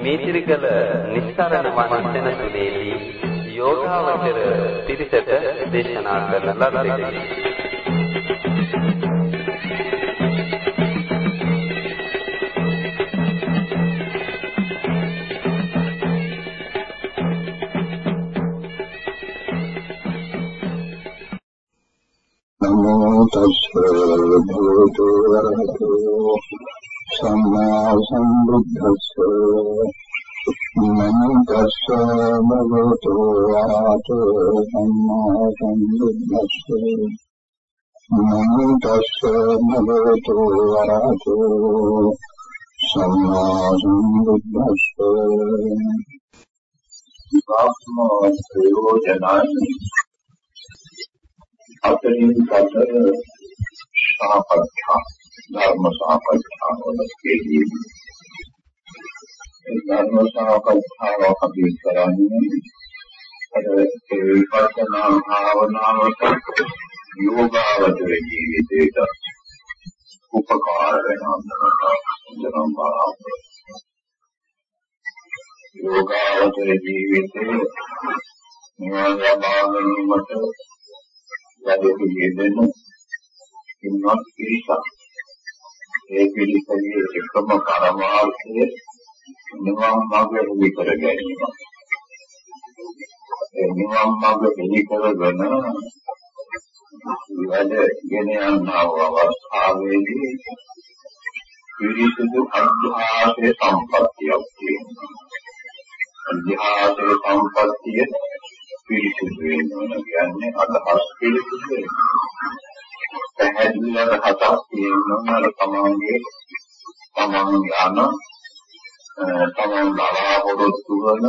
මේතිරිකල නිස්සරණ වන සෙනසුනේදී යෝගාවචර පිරිසට දේශනා කරන ලද්දේ. භගවතු වරහතෝ සම්මා සම්බුද්දස්ස ආත්මෝ ප්‍රයෝජනානි අතරින් පතර සාපච්ඡා ධර්ම සාපච්ඡා වලදී ඒ ධර්ම සාපච්ඡාව අපි කරන්නේ අර ඒ විපස්සනා භාවනාවට යෝගාවචර ජීවිතයට උපකාර වෙනවා නම් යෝගාවචර ජීවිතේ නිවන ලබා ගැනීමට වැඩි යෙදෙන ඉන්නත් පිරිසක්. ඒ පිරිසගේ එකම කරමාර්ථය නිවන් මාර්ගය විතර ගැනීම. ඒ නිවන් මාර්ගය පිළිකරගෙන වැඩ ගෙන යනා අවස්ථාවේදී පිරිසුදු අධ්‍යාසයේ සම්පත්තියක් තියෙනවා. අධ්‍යාසයේ සම්පත්තිය පිරිසිදු වෙනවා කියන්නේ අදහස් පිරිසිදු වෙනවා. පැහැදිලිව හතක් තියෙනවා අර තමන්ගේ තමන් යන තමන් බලාපොරොත්තු වන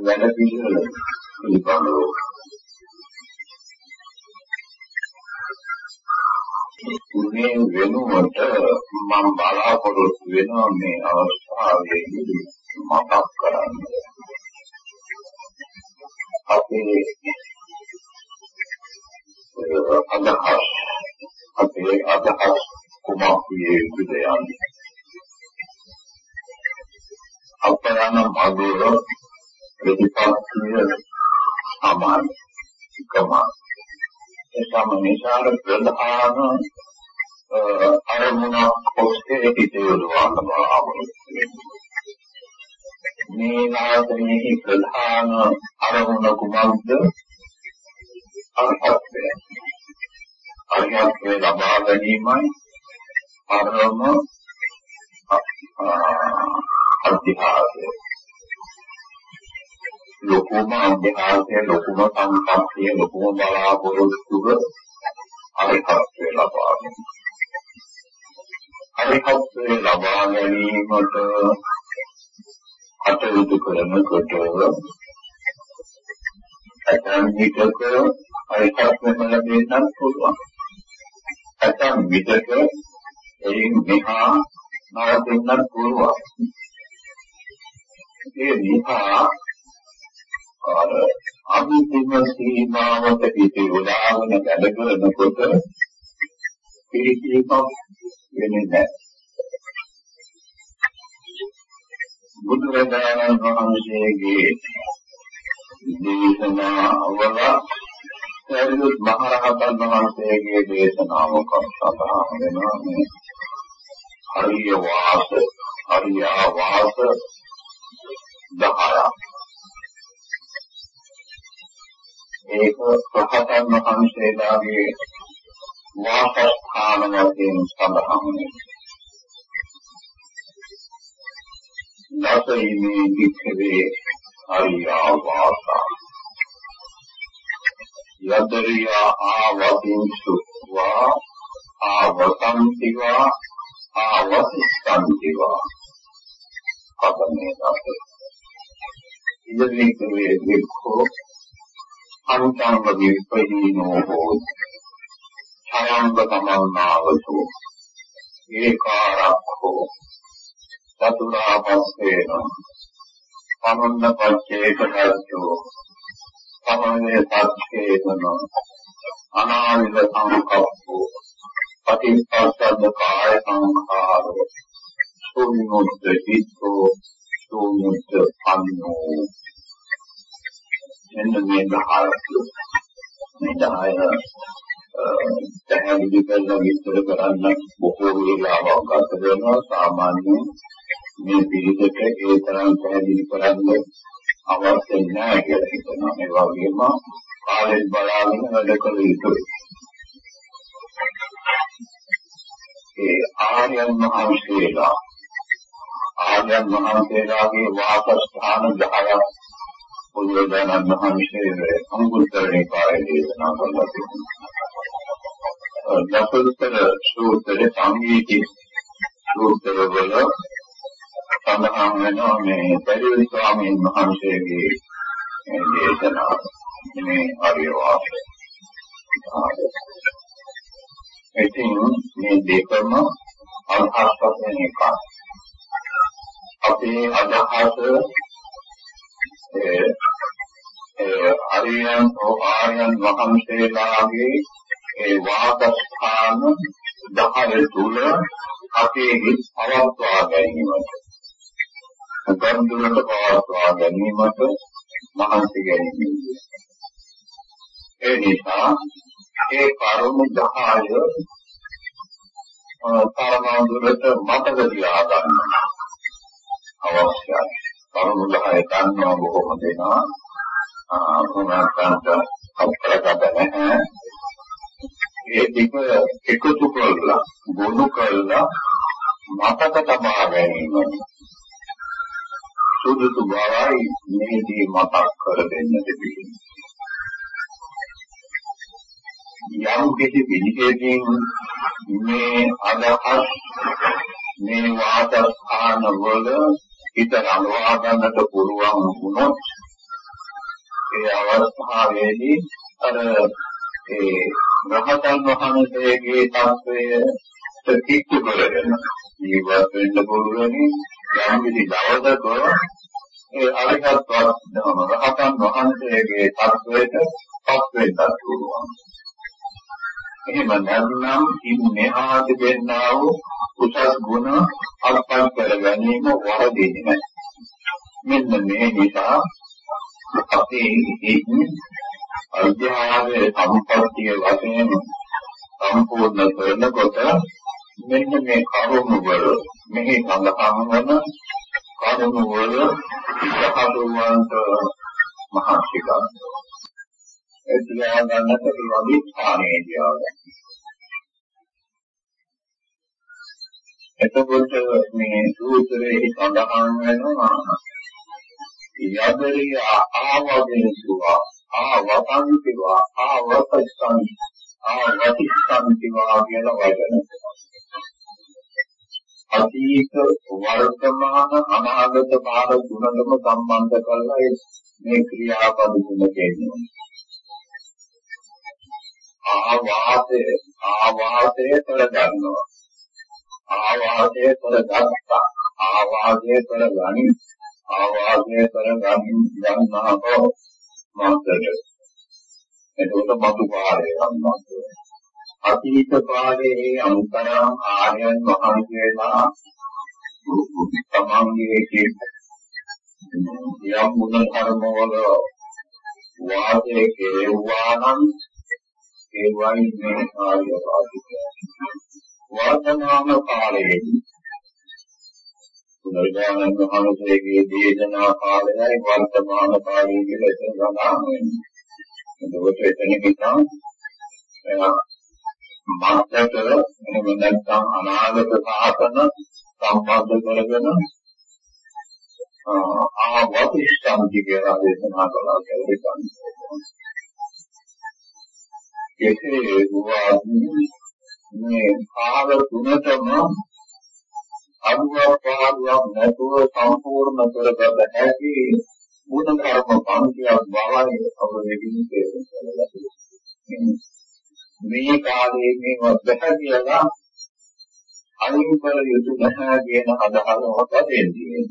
වැඩ පිළිවෙල පිළිබඳව මේ වෙනුවට මම බලාපොරොත්තු වෙනවා මේ අවස්ථාවේදී මතක් කරන්න. අපේ අදහස් අපේ අදහස් කුමක් විය යුතුද යන්නේ අපයන මගුල ප්‍රතිපත්තිය සමාන එකම ඒ සමනිසාර ප්‍රධාන අරමුණක් ඔස්සේ හිතේවලවන්න බව මේ නායකයෙහි ප්‍රධාන අරමුණ කුමක්ද? අර්ථය. අර්ථය ලබා ගැනීමයි අරම අධ්‍යාසය. ලොකුම අධ්‍යාසය ලොකුම සංකප්තිය ලොකුම බලාපොරොත්තුව අරිහත්ත්වය ලබා ගැනීම. අරිහත්ත්වය ලබා ගැනීමට කටයුතු කරනකොට ඇතන් විටක අයිසක්ම ලැබෙන්නත් පුළුවන්. ඇතන් විටක එයින් මෙහා නවතින්නත් පුළුවන්. ඒ නිසා අර අභිධර්ම සීමාවට පිටේ උදාහරණ වැඩ කරනකොට පිළිකීමක් වෙන්නේ නැහැ. බුදුරජාණන් වහන්සේගේ දේශනාවල සරියුත් මහ රහතන් වහන්සේගේ දේශනාවක සඳහන් වෙනවා මේ හරිය වාස හරිය වාස 10ක් ඒක රහතන් වහන්සේලාගේ වාසස්ථාන වශයෙන් සඳහන් වෙනවා. දසීමේ වික්ඛවේ අරියා වාසා යදරියා ආවතින්සු වා ආවසන්තිවා ආවසිස්සන්තිවා කතමේ දාස. ඉදිරි ක්‍රමයේ වික්ඛෝ අනුචාංග විපරිණෝ හෝති ඡායංග තමන්නාවසු ඒකාරක්ඛෝ චතුරාපස්සේන සමන්න පච්චේකතරජෝ සමනේ පච්චේකන අනාවිද සංකප්පෝ පටිච්චසමුප්පාද කාය සංඛාරෝ සෝමිනොත් චිත්තෝ සෝමිනොත් අන්නෝ එන්න මේ දහය මේ දහය පැහැදිලි කරලා විස්තර කරන්න බොහෝ වේලාවක් ගත වෙනවා සාමාන්‍යයෙන් මේ පිළිදෙක ඒ තරම් පැහැදිලි කරන්න අවශ්‍ය නැහැ කියලා හිතනවා ඒ වගේම කාලෙත් බලාගෙන වැඩ කළ යුතුයි ඒ ආර්යයන් වහන්සේලා ආර්යයන් වහන්සේලාගේ වාසස්ථාන 10ක් බුදුරජාණන් වහන්සේ අනුගුතරේ කාර්යය දේශනා කළා තියෙනවා. දසුත්තර සූත්‍රයේ සංගීති සූත්‍ර වල සඳහන් වෙනවා මේ පරිවි ස්වාමීන් වහන්සේගේ දේශනාව මේ ආර්ය වාසය. ඉතින් මේ දෙකම අදහස් වශයෙන් එකක්. අපේ අදහස ඒ අරියන් ආර්යයන් වහන්සේලාගේ ඒ වාසස්ථාන 10 තුල අපේ හිත් පවත්වා ගැනීමට ගන්දුලට පවත්වා ගැනීමට මහන්සි ගැනීම. ඒ නිසා ඒ කරුණු 10 තරමදුරට මතක තියාගන්න අවශ්‍යයි. කරුණු 10 ගන්නවා බොහොම දෙනවා. අනුනාකාන්ත අපරකට නැහැ. ඒ ටික එකතු කරලා ගොනු කරලා මතක තබා ගැනීම සුදුසු බවයි මේදී මතක් කර දෙන්නට පිළිගන්නේ. යම් කිසි විදිහකින් මේ අදහස් මේ වාදස්ථාන වල හිත රඳවා ගන්නට පුළුවන් වුණොත් ඒ අවස්ථාවේදී අර ඒ රහතන් වහන්සේගේ තත්වය ප්‍රතික්ෂේප කරගෙන ජීවත් වෙන්න පුළුවන්. යම් කිසි දවසක ඒ අරහත් රහතන් වහන්සේගේ තත්වයට පත් වෙන්නත් පුළුවන්. එහෙම නැත්නම් ඉන්නේ ආදි වෙන්නා වූ උසස් ගුණ අත්පත් කර ගැනීම වරදින්නේ නැහැ. මෙන්න මේ නිසා අපේ ඉන්නේ අධ්‍යාත්මයේ සම්පත්තිය වශයෙන් සම්පූර්ණ කරනකොට මෙන්න මේ කරුණු වල මෙහි සඳහන් වන කරුණු වල සහතුන්වන්ත මහත්කම් ඒ කියලා ගන්නට වගේ ස්ථානයේදී ආවා. එතකොට මේ සූත්‍රයේ සඳහන් වෙනවා යදරිය ආවදේසුවා ආවතන්තිවා ආවතස්සන් ආවතිස්සන්තිවා කියන වචන. අතීත වර්තමාන අනාගත කාල තුනකම සම්බන්ධ කරලා මේ ක්‍රියාපද තුන කියනවා ආවාසය ආවාසය කර ගන්නවා ආවාසය කර ගත්තා ආවාසය කර ගනි ආවාසය කර ගනි යන්නහව මාතර එතකොට මතු පාරේ යනවා අතීත කාලයේ අන්තරම් ආර්යයන් වහන්සේලා තමන්ගේ යම් මුල කර්මවල වාසය කෙරෙව්වා නම් ඒ වයින් මේ කාර්ය වාසික වර්තමාන කාලයේදී පුනර්ජානක මහණසේගේ දේශනා කාලයයි වර්තමාන කාලය කියලා එතන සඳහන් වෙනවා. එතකොට එතන කිතා මාත්‍රතර එහෙම නැත්නම් අනාගත සාසන සම්බන්ධ කරගෙන ආ වතිෂ්ඨන්ති කියලා දේශනා කළා කියලා හිතන්නේ. එසේ වුණා මේ කාල තුනටම අනුවක් පාඩුවක් නැතුව සම්පූර්ණ කරගත හැකි ගුණ කර්ම පන්තියක් බවයි අවබෝධයෙන් තේරුම් මේ කාලයේ මේවා බැහැ කියලා අයින් කර යුතු නැහැ කියන අදහසක් දෙන්නේ.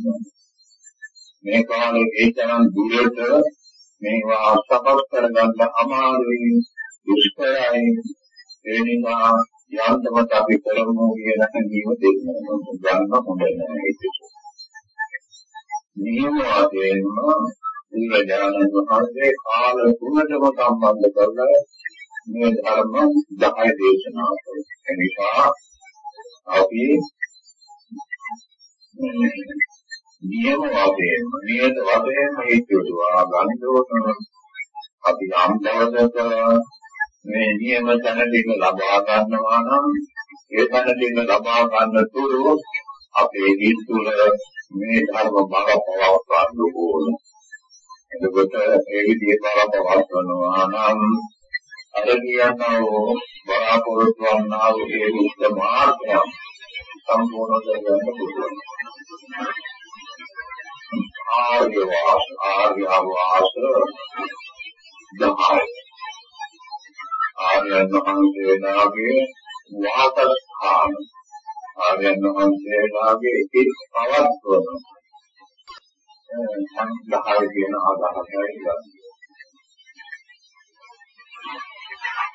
මේ කාලේ ඒ තරම් දුරට මේවා සකස් කරගන්න අමාරුයි දුෂ්කරයි ඒ නිසා යන්තමත් අපි කරමු කියන හැඟීම දෙන්නවා ගන්න හොඳ නැහැ ඒක. නියම වශයෙන්ම බුදුරජාණන් වහන්සේ කාල තුනටම සම්බන්ධ කරලා මේ ධර්ම 10 දේශනා කළා. ඒ නිසා අපි නියම වශයෙන් නියත වශයෙන් හේතුවා ගන්න ඕන අපි යම් දවසක මේ නියම තැනදී ලබා ගන්නවා නම් ඒ තැනදී ලබා ගන්න තුරු අපේ ජීවිතවල මේ ධර්ම බල පවත්වන්න ඕන. එතකොට ඒ විදිහට බල පවත්වනවා නම් අර කියනෝ බලාපොරොත්තු වන්නා වූ ඒ උත්තර මාර්ගය සම්පූර්ණ කරගන්න පුළුවන්. ආර්ය වාස ආර්ය වාස දහයි. ආර්යයන් වහන්සේලාගේ වාසස්ථාන ආර්යයන් වහන්සේලාගේ එක් පවත්වන. සංඝහය කියන අදහසයි ගන්න.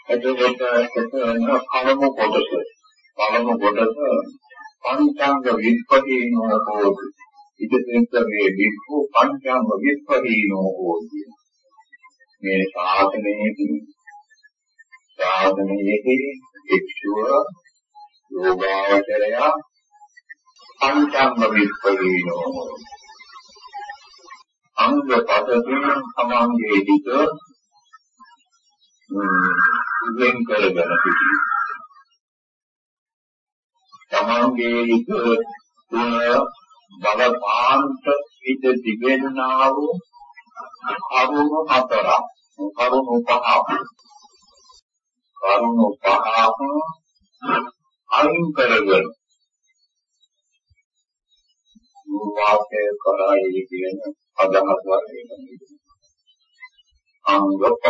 එතකොට එතන පළමු කොටස පළමු කොටස පංචාංග විස්පදීනෝ හෝති. ඉතිසෙන්තරේ වික්ඛු පංචාංග විස්පදීනෝ හෝති. මේ ශාසනයේදී ශාසනයේදී එක්ෂුව යෝගාවචරය පංචාංග විස්පදීනෝ අංග පදයෙන් සමාංගයේ දික වෙන් කරගෙන සිටී. සමාංගයේ දික තුන බලපාන්ත ඉද දිවෙන්නා වූ කරුණු හතරක් කරුණු පහක් කරුණු පහක් අයින් කරගෙන වාක්‍ය කරයි කියන අදහස් වශයෙන් අංග පහ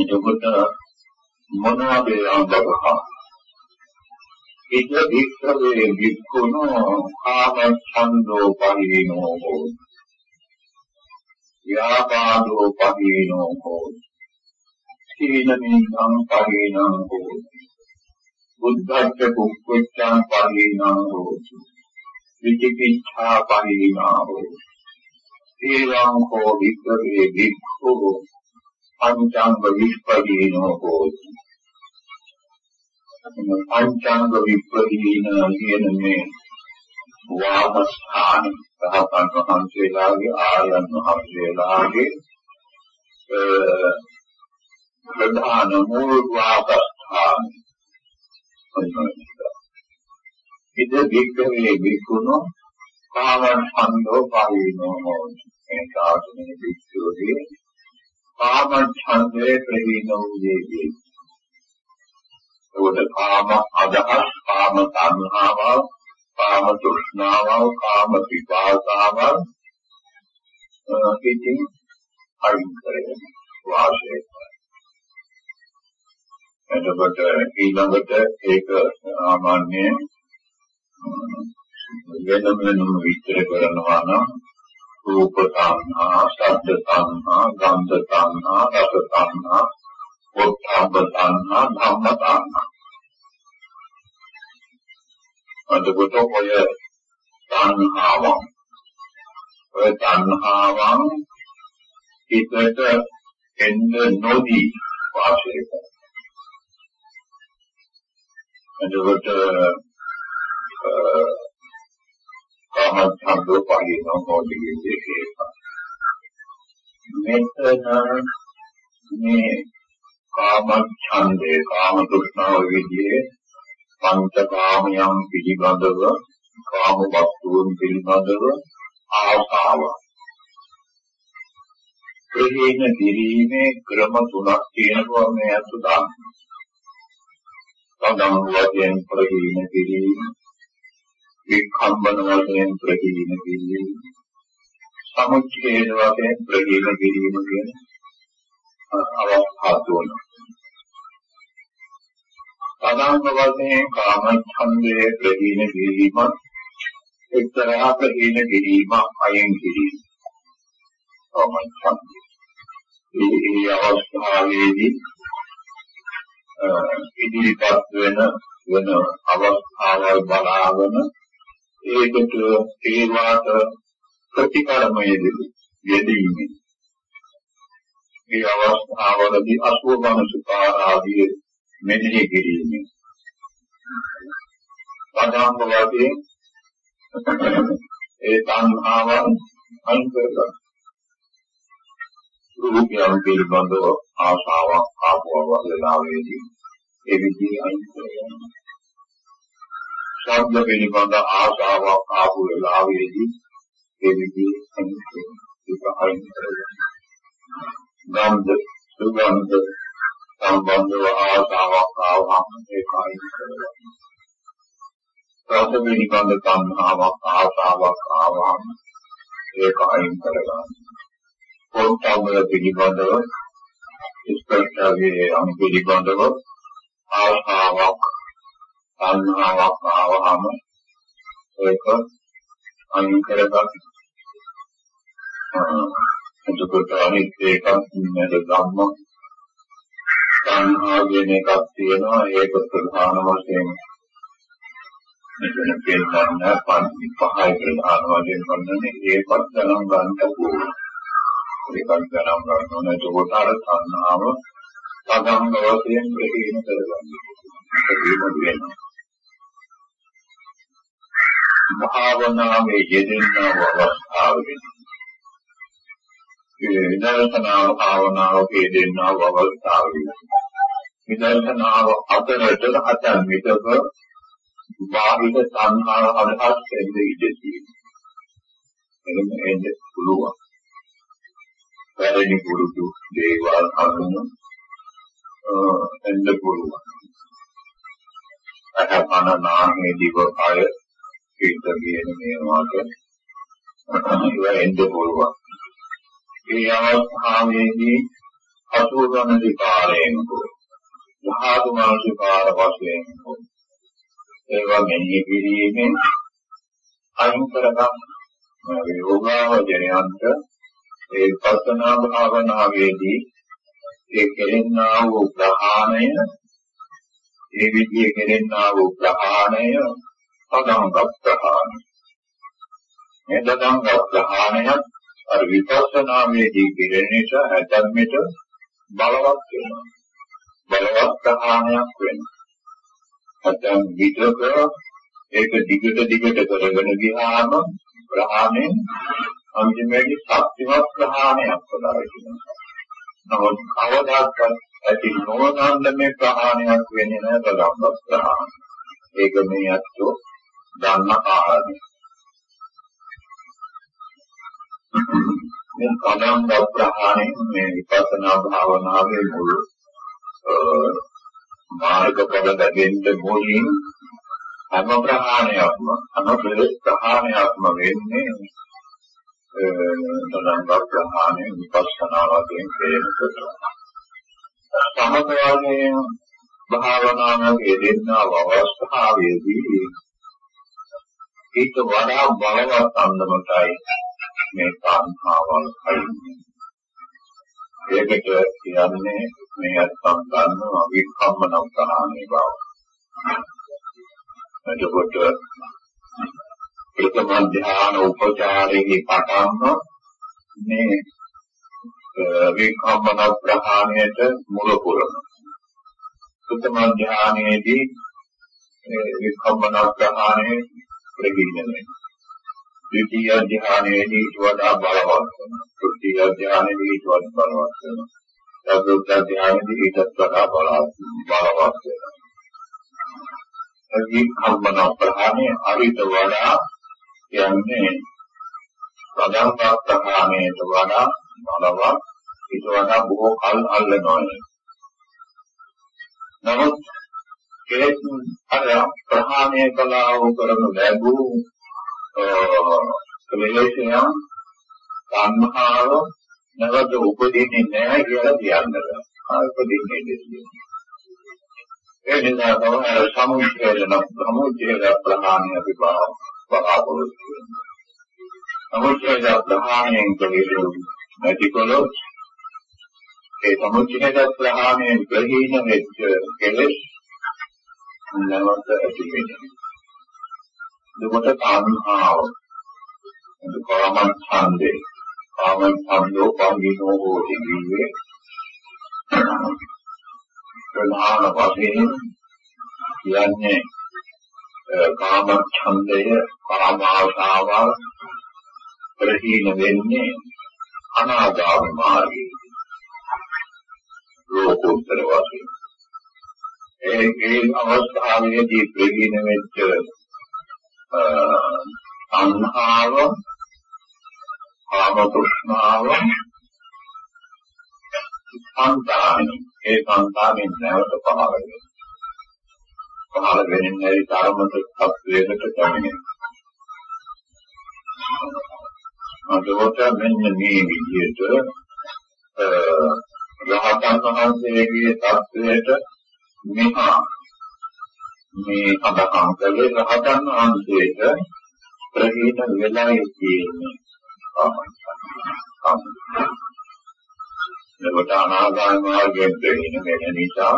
එතකොට මොනවද අංග පහ ඉද වික්ඛවේ වික්ඛුනෝ කාම ඡන්தோ පරිණෝ හෝති ව්‍යාපාදෝ පරිණෝ හෝති. සීලමින්ං පරිණෝ හෝති. බුද්ධච්ච කුක්කුච්ඡං පරිණෝ හෝති. විචිකිච්ඡා පරිණෝ හෝති. ඒවං කෝ වික්ඛවේ වික්ඛෝ පංචංග විස්පදීනෝ හෝති. පංචාංග විප්‍රදීන කියන මේ වාදස්ථාන රහතන් වහන්සේලාගේ ආර්යයන් වහන්සේලාගේ ප්‍රධාන මූල වාදස්ථාන ඉද විග්‍රහයේ විකුණු කාමං ඡන්தோ පාවිනෝ මේ සාධනේ වික්ෂෝදී කාමං ඡන්දේ ප්‍රවීණෝ වේදී. ඒකට කාම අදහස්, කාම තණ්හාව, කාම තෘෂ්ණාව, කාම විපාකාව ඉතින් අයින් කරගෙන වාසය එතකොට ඊළඟට ඒක සාමාන්‍ය වෙනම වෙනම විස්තර කරනවා නම් රූප තණ්හා, ශබ්ද තණ්හා, ගන්ධ තණ්හා, රස තණ්හා උත්ථාප තණ්හා ධම්ම තණ්හා අදකොට ඔය තණ්හාවන් ඔය තණ්හාවන් හිතට එන්න නොදී වාසය කරනවා. එතකොට කාමච්ඡන්දෝ පහිනෝ මොදිගේ දෙකේ මෙතන මේ කාම ඡන්දේ කාම තෘෂ්ණාව විදිහේ පංච කාමයන් පිළිබඳව කාම වස්තුන් පිළිබඳව ආසාව ප්‍රහේන දිරීමේ ක්‍රම තුනක් තියෙනවා මේ අතු දාන්න. සදම් වශයෙන් ප්‍රහීන කිරීම විකම්බන වශයෙන් ප්‍රහීන කිරීම සමුච්ඡේද වශයෙන් ප්‍රහීන කිරීම කියන අවස්ථා තුන සදාංග වශයෙන් කාමච්ඡන්දයේ ප්‍රහීන කිරීම එක්තරා ප්‍රහීන කිරීම අයින් කිරීම. කාමච්ඡන්දය මේ අවස්ථාවේදී ඉදිරිපත් වෙන වෙන අවස්ථාවල් බලාගෙන ඒකට ඒවාට ප්‍රතිකර්මයේදී යෙදීමේ. මේ අවස්ථාවලදී අසුභ මනසකාර ආදී මෙනෙහි කිරීමෙන් පදාංග වාදී ඒ තණ්හාවන් අයින් කරගන්න රූපයන් පිළිබඳව ආශාවක් ආපුව වෙලාවේදී ඒ විදිහේ අයින් කරගන්න. ශබ්ද පිළිබඳ ආශාවක් ආපු වෙලාවේදී ඒ විදිහේ අයින් කරගන්න. ගන්ධ සුගන්ධ සම්බන්ධව ආශාවක් ආවම ඒක අයින් කරගන්න. රස පිළිබඳ තණ්හාවක් ආශාවක් ආවම ඒක අයින් කරගන්න. පොත්වල පිළිබඳව ස්පර්ශයේ අනු පිළිබඳව ආශාවක් සංහාවක් ආවහම ඒක අයින් කරගන්න. එතකොට අනිත් එකක් නේද ධම්ම සංහාගෙන එකක් තියෙනවා ඒක ප්‍රධාන වශයෙන් මෙතන පෙන්නන්න පන්ති පහයි ප්‍රධාන වශයෙන් ගන්නනේ ඒකත් ගණන් ගන්නට ඕනේ. ඒකත් ගණන් ගන්න ඕනේ. එතකොට අර සංහාව සගංග වශයෙන් ප්‍රහීන කරගන්න. ඒක වෙනවා. භාවනාවේ යෙදෙන අවස්ථාවේදී ඒ විදර්ශනා භාවනාව යෙදෙන අවස්ථාවේදී විදර්ශනාව අතරට අතන් විතක බාහිර සංහාර අදහස් දෙන්නේ ඉඳී. එනම් එන්නේ පුළුවන්. වැඩි පුරුදු දේවල් අනුව එන්න පුළුවන්. අහපන නාමයේ දිව කය පිට කියන මේවාට ඒවා එන්න පුළුවන්. ඒ අවස්ථාවේදී අසුර ගන්න විකාරයෙන් ධාතු මානසිකාර වශයෙන් ඒවා මෙහි කිරීමෙන් අයින් කරගන්න. යෝගාවචරයන්ට ඒ පස්සනා භාවනාවේදී ඒ කෙරෙන්නා වූ ප්‍රහාණය ඒ විදිහේ කෙරෙන්නා වූ ප්‍රහාණය පදංග ප්‍රහාණය. මේ පදංග ප්‍රහාණයත් අර විපස්සනාවේදී කෙරෙන නිසා හැදම්මිට බලවත් වෙනවා බලවත් ප්‍රහාණයක් වෙනවා නැත්නම් විතක ඒක දිගට දිගට කරගෙන ගියාම ප්‍රහාණය අන්තිමේදී ශක්තිමත් ප්‍රහාණයක් පදාරනවා. නමුත් කවදාකවත් ඇති නොවනන්න මේ ප්‍රහාණයක් වෙන්නේ නැහැ බලම්බ ප්‍රහාණය. ඒක මේ අත්ෝ ධර්ම කාරණය. මේ කලම්බ ප්‍රහාණය මේ විපස්සනා භාවනාවේ මුල් මාර්ගඵල ලැබෙන්න මුලින් හැම ප්‍රහාණයක්ම අනුපෙර ප්‍රහාණයක්ම වෙන්නේ තදංග ප්‍රහාණය විපස්සනා වශයෙන් ප්‍රේමකට සමතයන්ගේ භාවනාවක යෙදෙනා අවස්ථාවේදී ඒක වඩා බලවත් අන්දමටයි මේ සංඛාවල් කයින්නේ ඒකට කියන්නේ මේ අත්සන් ගන්නවා විකම්මන ප්‍රහාණය බව එතකොට ප්‍රථම ධ්‍යාන උපචාරයේ පටන්ම මේ විකම්මන ප්‍රහාණයට මුල පුරන. ප්‍රථම ධ්‍යානයේදී විකම්මන ප්‍රහාණය ප්‍රගින්න වෙනවා. ද්විතීය ධ්‍යානයේදී වඩා බලවත් වෙනවා. තෘතීය ධ්‍යානයේදී වඩා බලවත් වෙනවා. චතුර්ථ ධ්‍යානයේදී ඊටත් වඩා බලවත් වෙනවා. විකම්මන ප්‍රහාණය අරිත වඩා කියන්නේ ප්‍රධාන ප්‍රහාණයට වඩා බලවත් ඊට වඩා බොහෝ කල් අල්ලනවා. නමුත් කෙලෙස් අර ප්‍රහාණය කළා වූ කරනු ලැබූ කෙලෙස්යන් සංහාව නැවත උපදින්නේ නැහැ කියලා කියන්නද උපදින්නේ දෙන්නේ ඒ නිසා තමයි සමුච්ඡේදන සමුච්ඡේද ප්‍රහාණය අපි බලාපොරොත්තු වෙන්නේ සමුච්ඡේද ප්‍රහාණයෙන් කලේ නැතිකොලොත් ඒ සමුච්ඡේද ප්‍රහාණයෙන් ප්‍රහීන වෙච්ච කෙලෙස් නැවත ඇති වෙනවා. දුකට කාමහාව. කාම ඡන්දේ. කාම ඡන්දෝ පංගිනෝ හෝති විවේ. ප්‍රධාන වශයෙන් කියන්නේ කාම ඡන්දය කාම ආශාව ප්‍රහීන වෙන්නේ අනාගාමී මාර්ගයේ. ලෝකෝත්තර වශයෙන් ඒ ඒ අවස්ථාවේදී ප්‍රවීණ වෙච්ච අන්හාව ආවතුෂ්ණාව සංකාමි ඒ සංකාමෙන් නැවත පහළ වෙනවා. පහළ වෙන්නේ නැති ධර්මත සත්‍යයකට කමිනේ අදෝත මෙන්න මේ විදිහට රහතන් වහන්සේගේ தත්වයට මෙහා මේ සඳහන් කළේ රහතන් වහන්සේට ප්‍රහීන වෙලාවේ තියෙන්නේ එතකොට අනාගාමී මාර්ගයෙන් ප්‍රහීන වෙන නිසා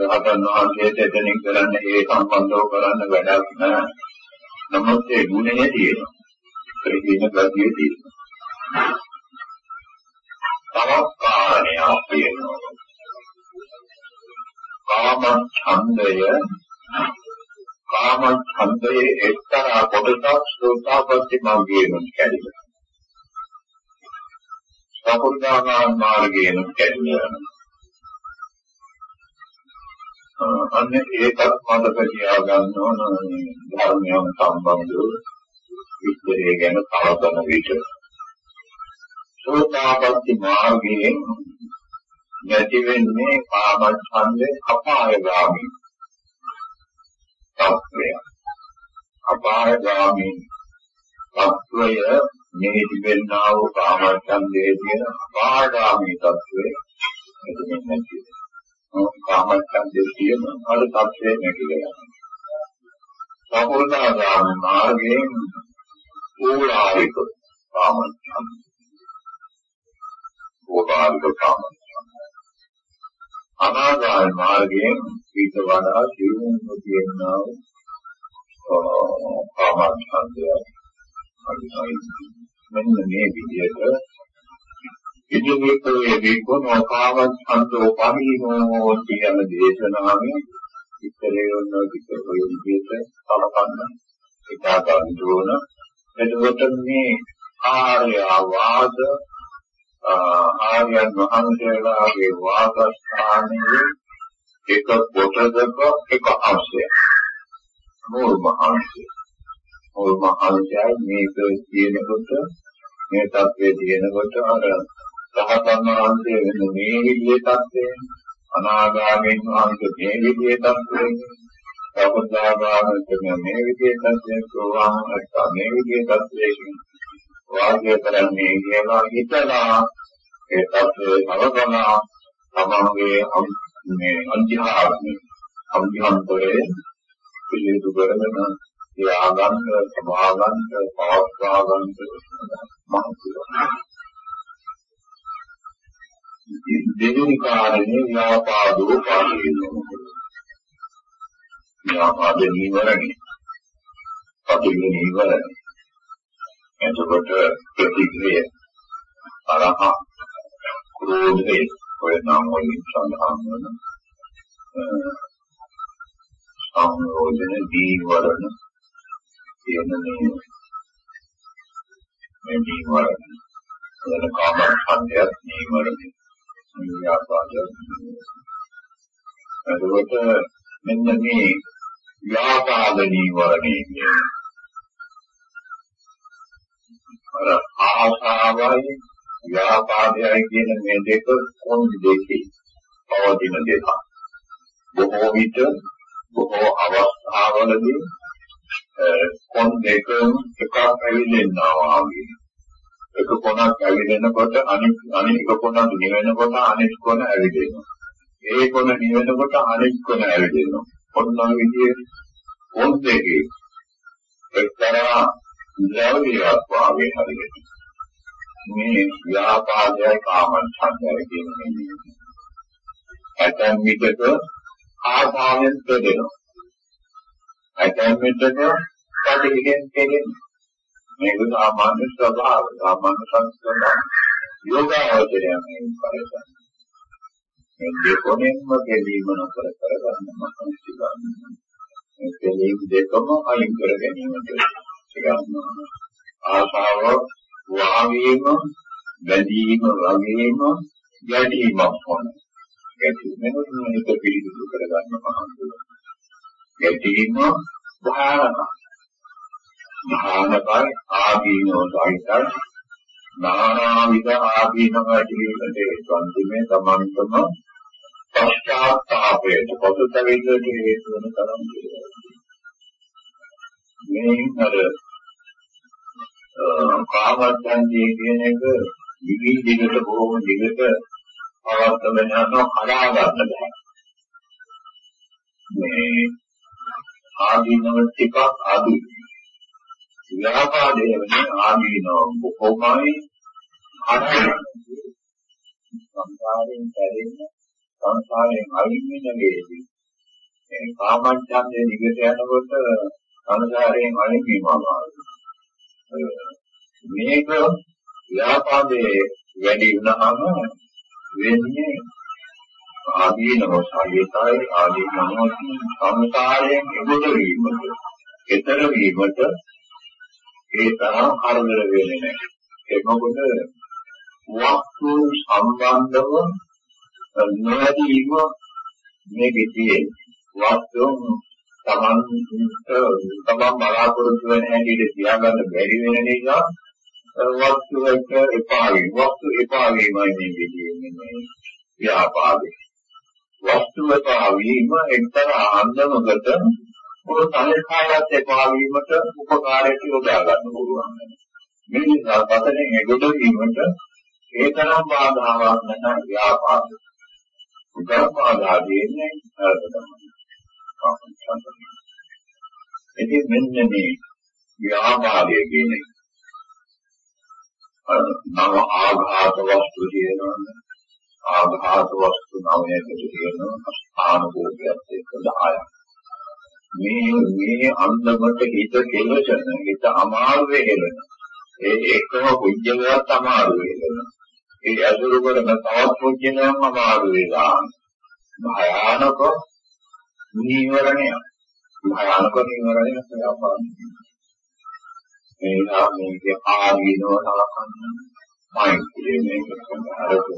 රහතන් වහන්සේට එතනින් කරන්න ඒ සම්බන්ධව කරන්න වැඩක් නෑ. නමුත් ඒ ගුණය තියෙනවා. ප්‍රහීන ගතිය තියෙනවා. තවත් කාරණයක් තියෙනවා. කාම ඡන්දය කාම ඡන්දයේ එක්තරා කොටසක් සෝතාපට්ටි මාර්ගයෙන් කැඩෙනවා. සකු르දාගාම මාර්ගයෙන් කැඩෙනවා. අන්න ඒකත් මතක තියාගන්න ඕන ධර්මයන් සම්බන්ධව විස්තරය ගැන කලබල විට සෝතාපට්ටි මාර්ගයෙන් නැති වෙන්නේ කාමච්ඡන්දේ අපායගාමී තත්වය. අපායගාමී තත්වය මේ තිබෙනා වූ කාමච්ඡන්දේ කියන අපායගාමී තත්වය මෙතන නැති වෙනවා. කාමච්ඡන්දේ කියන අර තත්වය නැතිලා යනවා. සකෝදාගාමී මාර්ගයෙන් ඌලාරික කාමච්ඡන්ද. ඌලාරික කාමච්ඡන්ද අනාගාමී මාර්ගයෙන් ඊට වඩා සියුම්ව තියෙනා කාමච්ඡන්දය අනිසයි මෙන්න මේ විදිහට ඉදිරියේ වේකෝ කාමච්ඡන්දෝ පරිණෝ කියන දේශනාවේ ඉතරේ වුණ විතරේ විදිහට කලකන්න එකා ගන්න ඕන එතකොට මේ ආර්ය වාද ආර්යයන් වහන්සේලාගේ වාසස්ථානයේ එක කොටසක එක අංශයක්. මූල මහන්සිය. මූල මහන්සියයි මේක කියනකොට මේ தත්ත්වයේ තියෙනකොට අර සහතන් වහන්සේ වෙන මේ විදිහේ தත්ත්වය අනාගාමී වහන්සේ මේ විදිහේ தත්ත්වය සබදාගාමී මේ විදිහේ தත්ත්වය ප්‍රවාහනත් මේ විදිහේ தත්ත්වයකින් වාග්ය කරන්නේ කියලා හිතලා ඒ තත්ත්වය නවකනා තමන්ගේ මේ අධ්‍යාත්මික අධ්‍යාත්මයේ පිළිතු කරගෙන ත්‍යාගන්න සමාගන්න පවත්වාගන්න මහන්සියනවා දෙවෙනි කාරණේ ව්‍යාපාදෝ පාදේනෝ ව්‍යාපාද නීවරණේ පටිඝ නීවරණේ එතකොට ප්‍රතික්‍රිය අරහ ක්‍රෝධය ඔය නම් වලින් සඳහන් වන සංයෝජන දීවරණ කියන මේ මේ දීවරණ වෙන කාම සංයත් නීවරණ සංයාපාද එතකොට මෙන්න මේ ව්‍යාපාද නීවරණේ කියන්නේ අර ආශාවයි ව්‍යාපාදයයි කියන මේ දෙක කොන් දෙකේ පවතින දෙක. බොහෝ විට බොහෝ අවස්ථාවලදී කොන් දෙකම එකක් ඇවිලෙනවා වගේ. එක කොනක් ඇවිලෙනකොට අනිත් අනිත් කොනක් නිවෙනකොට අනිත් කොන ඇවිලෙනවා. ඒ කොන නිවෙනකොට අනිත් කොන ඇවිලෙනවා. ඔන්න විදිහේ කොන් දෙකේ එක්තරා ද්‍රව්‍යයක් වාගේ හරියට. මේ ව්‍යාපාදයයි කාමච්ඡන්දයයි කියන මේ ඇතැම් විටක ආධායෙන් දෙදෙනවා. ඇතැම් විටක කඩියෙන් දෙදෙනවා. මේක සාමාන්‍ය ස්වභාව සාමාන්‍ය සංස්කෘතිය යෝගාවචරය මේ පරිසම්. මේ දෙකොණෙන්ම දෙලීම නොකර කරගන්න මම සිතන්නේ. මේ දෙලීම දෙකම අයින් කර ගැනීමට සිතනවා. ආසාව වාගේම බැඳීම වගේම යැදීමක් වන ගැටීම මේක පිළිබඳව කරගන්න මහන්සිය. ගැටීම භාවන. භාවනකයි ආදීනෝ සහිතයි නානාවිද ආදීනම ඇතිවීමට සම්පූර්ණ තමන්තම පශ්චාත්තාපයට පසුතැවිල්ලට හේතු වන තරම් මේ අර කාමච්ඡන්දේ කියන එක දිවි දිගට බොහොම දිගට පවත්වගෙන යනවා හදා ගන්න බෑ. මේ ආදීනව ටිකක් අඩුයි. ව්‍යාපාදයේ වෙන ආදීනව බොහොමයි අඩුයි. සංසාරයෙන් කැදෙන්න සංසාරයෙන් අයින් වෙන වේදී මේ කාමච්ඡන්දේ දිගට යනකොට සංසාරයෙන් අයින් වීම අමාරුයි. මේක ව්‍යාපාදයේ වැඩි වුණාම වෙන්නේ ආදීනව සායතයි ආදීනව සංසාරයෙන් ඉබුද වීමද ඊතර වීමට ඒ තරම් කරදර වෙන්නේ නැහැ. ඒක මොකද වස්තු සම්බන්ධව නොවැදීම මේකේ වස්තුන් තමන් තමන් බලාපොරොත්තු වෙන හැටියට තියාගන්න බැරි වෙන නිසා වස්තු එක එපා වීම වස්තු එපා වීමයි මේ විදිහේ ව්‍යාපාදේ. වස්තු එපා වීම එක්තරා අන්දමකට පොර සංස්කාරات එපා වීමට උපකාරයට යොදා ගන්න පුළුවන්. මේ නිසා පතනෙන් එගොඩ වීමට ඒ තරම් බාධාවක් නැත්නම් ව්‍යාපාද. උදා බාධා දෙන්නේ මෙන්න මේ ව්‍යාපාරය කියන නව ආඝාත වස්තු කියනවනේ. ආඝාත වස්තු නවයකට කියනවා ස්ථාන භෝගයත් එක්ක 10ක් මේ මේ අන්දමට හිත කෙලසන හිත අමාරු වෙහෙලන ඒ එකම පුජ්‍යලයක් අමාරු වෙහෙලන ඒ අසුරු කරන තවත් පුජ්‍යලයක් අමාරු වෙලා භයානක නීවරණය භයානක නීවරණය අපහාන මේ ආමේගේ ආදීනව නලකන්න මෛත්‍රිය මේක කරහරතු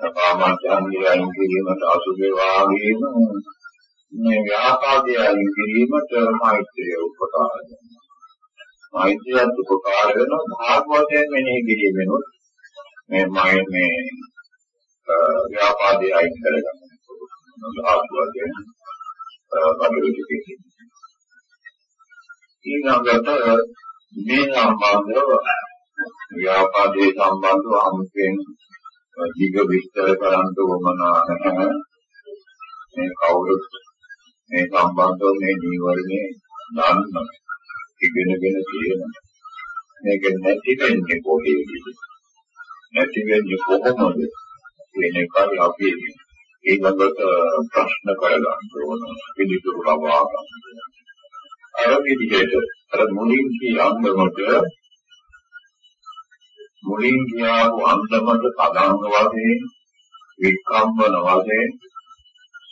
සපාමච්ඡන්දියයින් කිරීමට අසුභේ වාගේම. මේ ව්‍යාපාදයයින් කිරීමට මෛත්‍රිය උපකාර වෙනවා මෛත්‍රියත් උපකාර වෙන භාගවතයෙන් මෙනෙහි කිරීමෙනුත් මේ මයි මේ ව්‍යාපාදයයින් කරගන්න. භාගවතයෙන් කටයුතු ඊළඟට මේ සම්බන්ධව ව්‍යාපාදයේ සම්බන්ධව අමුතෙන් දිග විස්තර කරන්න උවමනා නැහැ මේ කවුරුත් මේ සම්බන්ධව මේ නීවරණේ දන්න ඉගෙනගෙන තියෙන මේක නැති වෙන්නේ කොහේද නැති වෙන්නේ කොහොමද කියන එකයි අපි ඊළඟට ප්‍රශ්න කරගන්න ඕන පිළිතුරු ලබා ගන්න. අර විදිහට අර මුලින් කී අන්දමට මුලින් කියාපු අන්දමට පදාංග වශයෙන් විකම්බන වශයෙන්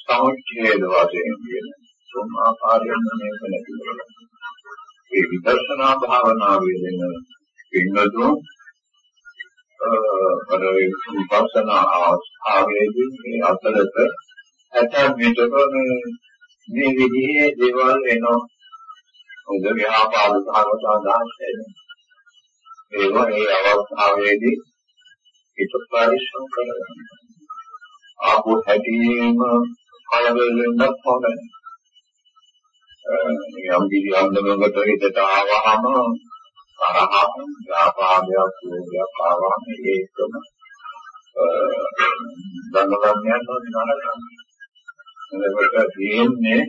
සමුච්ඡේද වශයෙන් කියන තුන් ආකාරයෙන් මේක නැති කරගන්න. ඒ විදර්ශනා භාවනාවේ දෙන පින්නතුන් අර විපස්සනා අවස්ථාවේදී මේ අතරත ඇතැම් විටක මේ විදිහේ දේවල් එනවා. උද ව්‍යාපාද සාගත අදහස් එනවා. ඒවා මේ අවස්ථාවේදී හිත පරිශ්‍රම කරගන්න. ආපෝ හැදීම කලබල වෙන්නත් හොඳයි. යම් කිසි අන්දමකට හිතට ආවහම තරහ ව්‍යාපාදයක් රෝගයක් ආවම ඒකම දන්නගන්න යනවා නේද? එතකොට තියෙන්නේ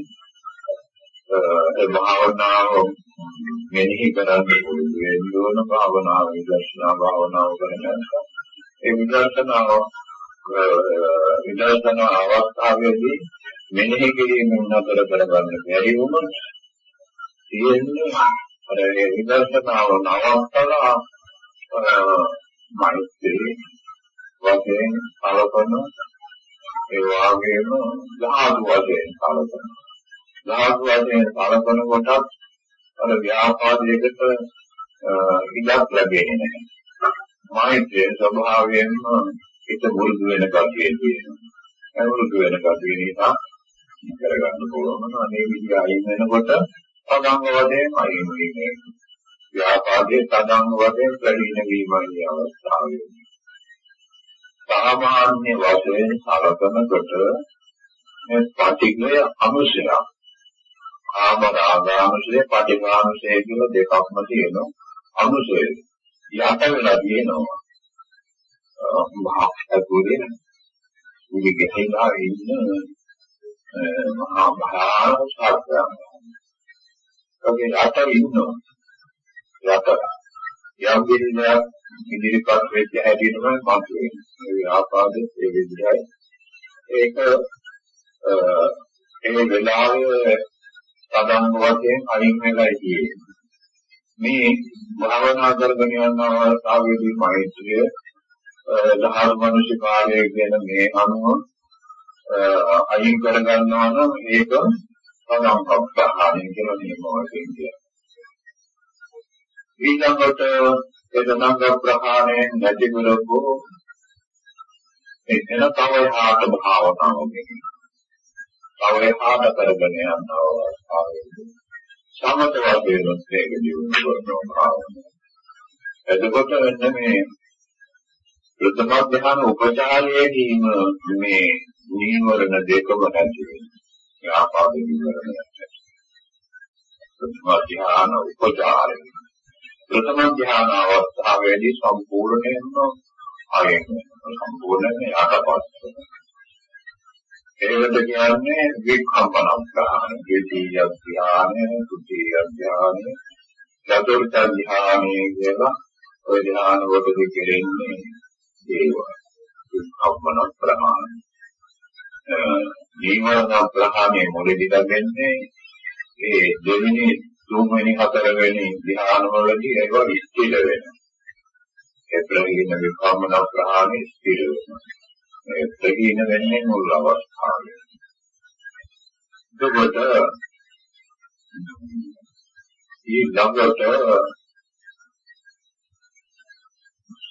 ඒ භාවනාව මෙනෙහි කරන්න පුළුවන් වෙන්න ඕන භාවනාව විදර්ශනා භාවනාව කරන ඒ විදර්ශනාව විදර්ශනා අවස්ථාවේදී මෙනෙහි කිරීමෙන් නතර කරගන්න බැරි වුණොත් තියෙන්නේ අර විදර්ශනාව නවත්තලා මෛත්‍රී වශයෙන් කලකන ඒ වගේම ධාතු වශයෙන් කලකන ධාතු වශයෙන් කලකන කොටත් අර ව්‍යාපාදයකට ඉඩක් ලැබෙන්නේ නැහැ. මෛත්‍රී ස්වභාවයෙන්ම හිත මුරුදු වෙන කතිය තියෙනවා. ඒ මුරුදු වෙන කතිය නිසා කරගන්න පුළුවන්. අනේ විදිහ අයින් වෙනකොට සදාංග වශයෙන් අයින් වෙන්නේ. ව්‍යාපාදයේ සදාංග වශයෙන් ප්‍රවීණ වීමයි අවස්ථාවේ. සාමාන්‍ය වශයෙන් සලකනකොට මේ පටිඝය අනුශය කාම රාගානුශය පටිඝානුශය කියලා දෙකක්ම තියෙනවා. අනුශය යට වෙලා තියෙනවා. මහත්කතුරේ ඉලි ගෙහිලා ඉන්න මහා භාරව සත්‍යම්. ඔගේ යට ඉන්නවා. යට යම් කිසියක් ඉදිරිපත් වෙච්ච හැටියට මම මතුවේ. ඒ ආපාදයේ ඒ විදිහයි. ඒක ඒ වෙලාවේ සදංග වශයෙන් අයින් වෙලා තියෙන්නේ. මේ භාවනා කරගෙන යන අවස්ථාවේදී මෛත්‍රිය දහල් මනුෂ්‍ය කාර්යය කියන මේ අනුව අයින් කර ගන්නවා නම් ඒක සදංග ප්‍රහාණය කියලා නියම වශයෙන් කියනවා. ඊළඟට ඒ සදංග ප්‍රහාණය නැති කරපො එතන තව හාත භාවනාව කියනවා. තව එහාට කරගෙන යනවා ආවේ. සමත වශයෙන් මේක දියුණු කරනවා. එතකොට මෙන්න මේ ප්‍රථම ධ්‍යාන උපචාරයේදීම මේ නීවරණ දෙකම නැති වෙනවා. ව්‍යාපාද නීවරණ නැති. ප්‍රථම ධ්‍යාන උපචාරය. ප්‍රථම ධ්‍යාන අවස්ථාවේදී සම්පූර්ණයෙන්ම අයෙන්න සම්පූර්ණයෙන් යටපත් වෙනවා. ඒකට කියන්නේ විකම්පන ප්‍රහාණ, ද්විතීය ධ්‍යානය, තෘතීය ධ්‍යානය, චතුර්ථ ධ්‍යානය කියලා ඔය ධ්‍යාන වලට කෙරෙන්නේ ඒවා. විකම්පන ප්‍රහාණ. නීවරණ ප්‍රහාණය මොළේදී කරන්නේ ඒ දෙවෙනි තුන්වෙනි හතරවෙනි ධ්‍යාන වලදී ඒක ස්ථිර වෙනවා. ඒ ප්‍රහීන විකම්පන ප්‍රහාණය ස්ථිර වෙනවා. ඒ ප්‍රහීන වෙන්නේ මුල් අවස්ථාවේ. එතකොට ඊ ළඟට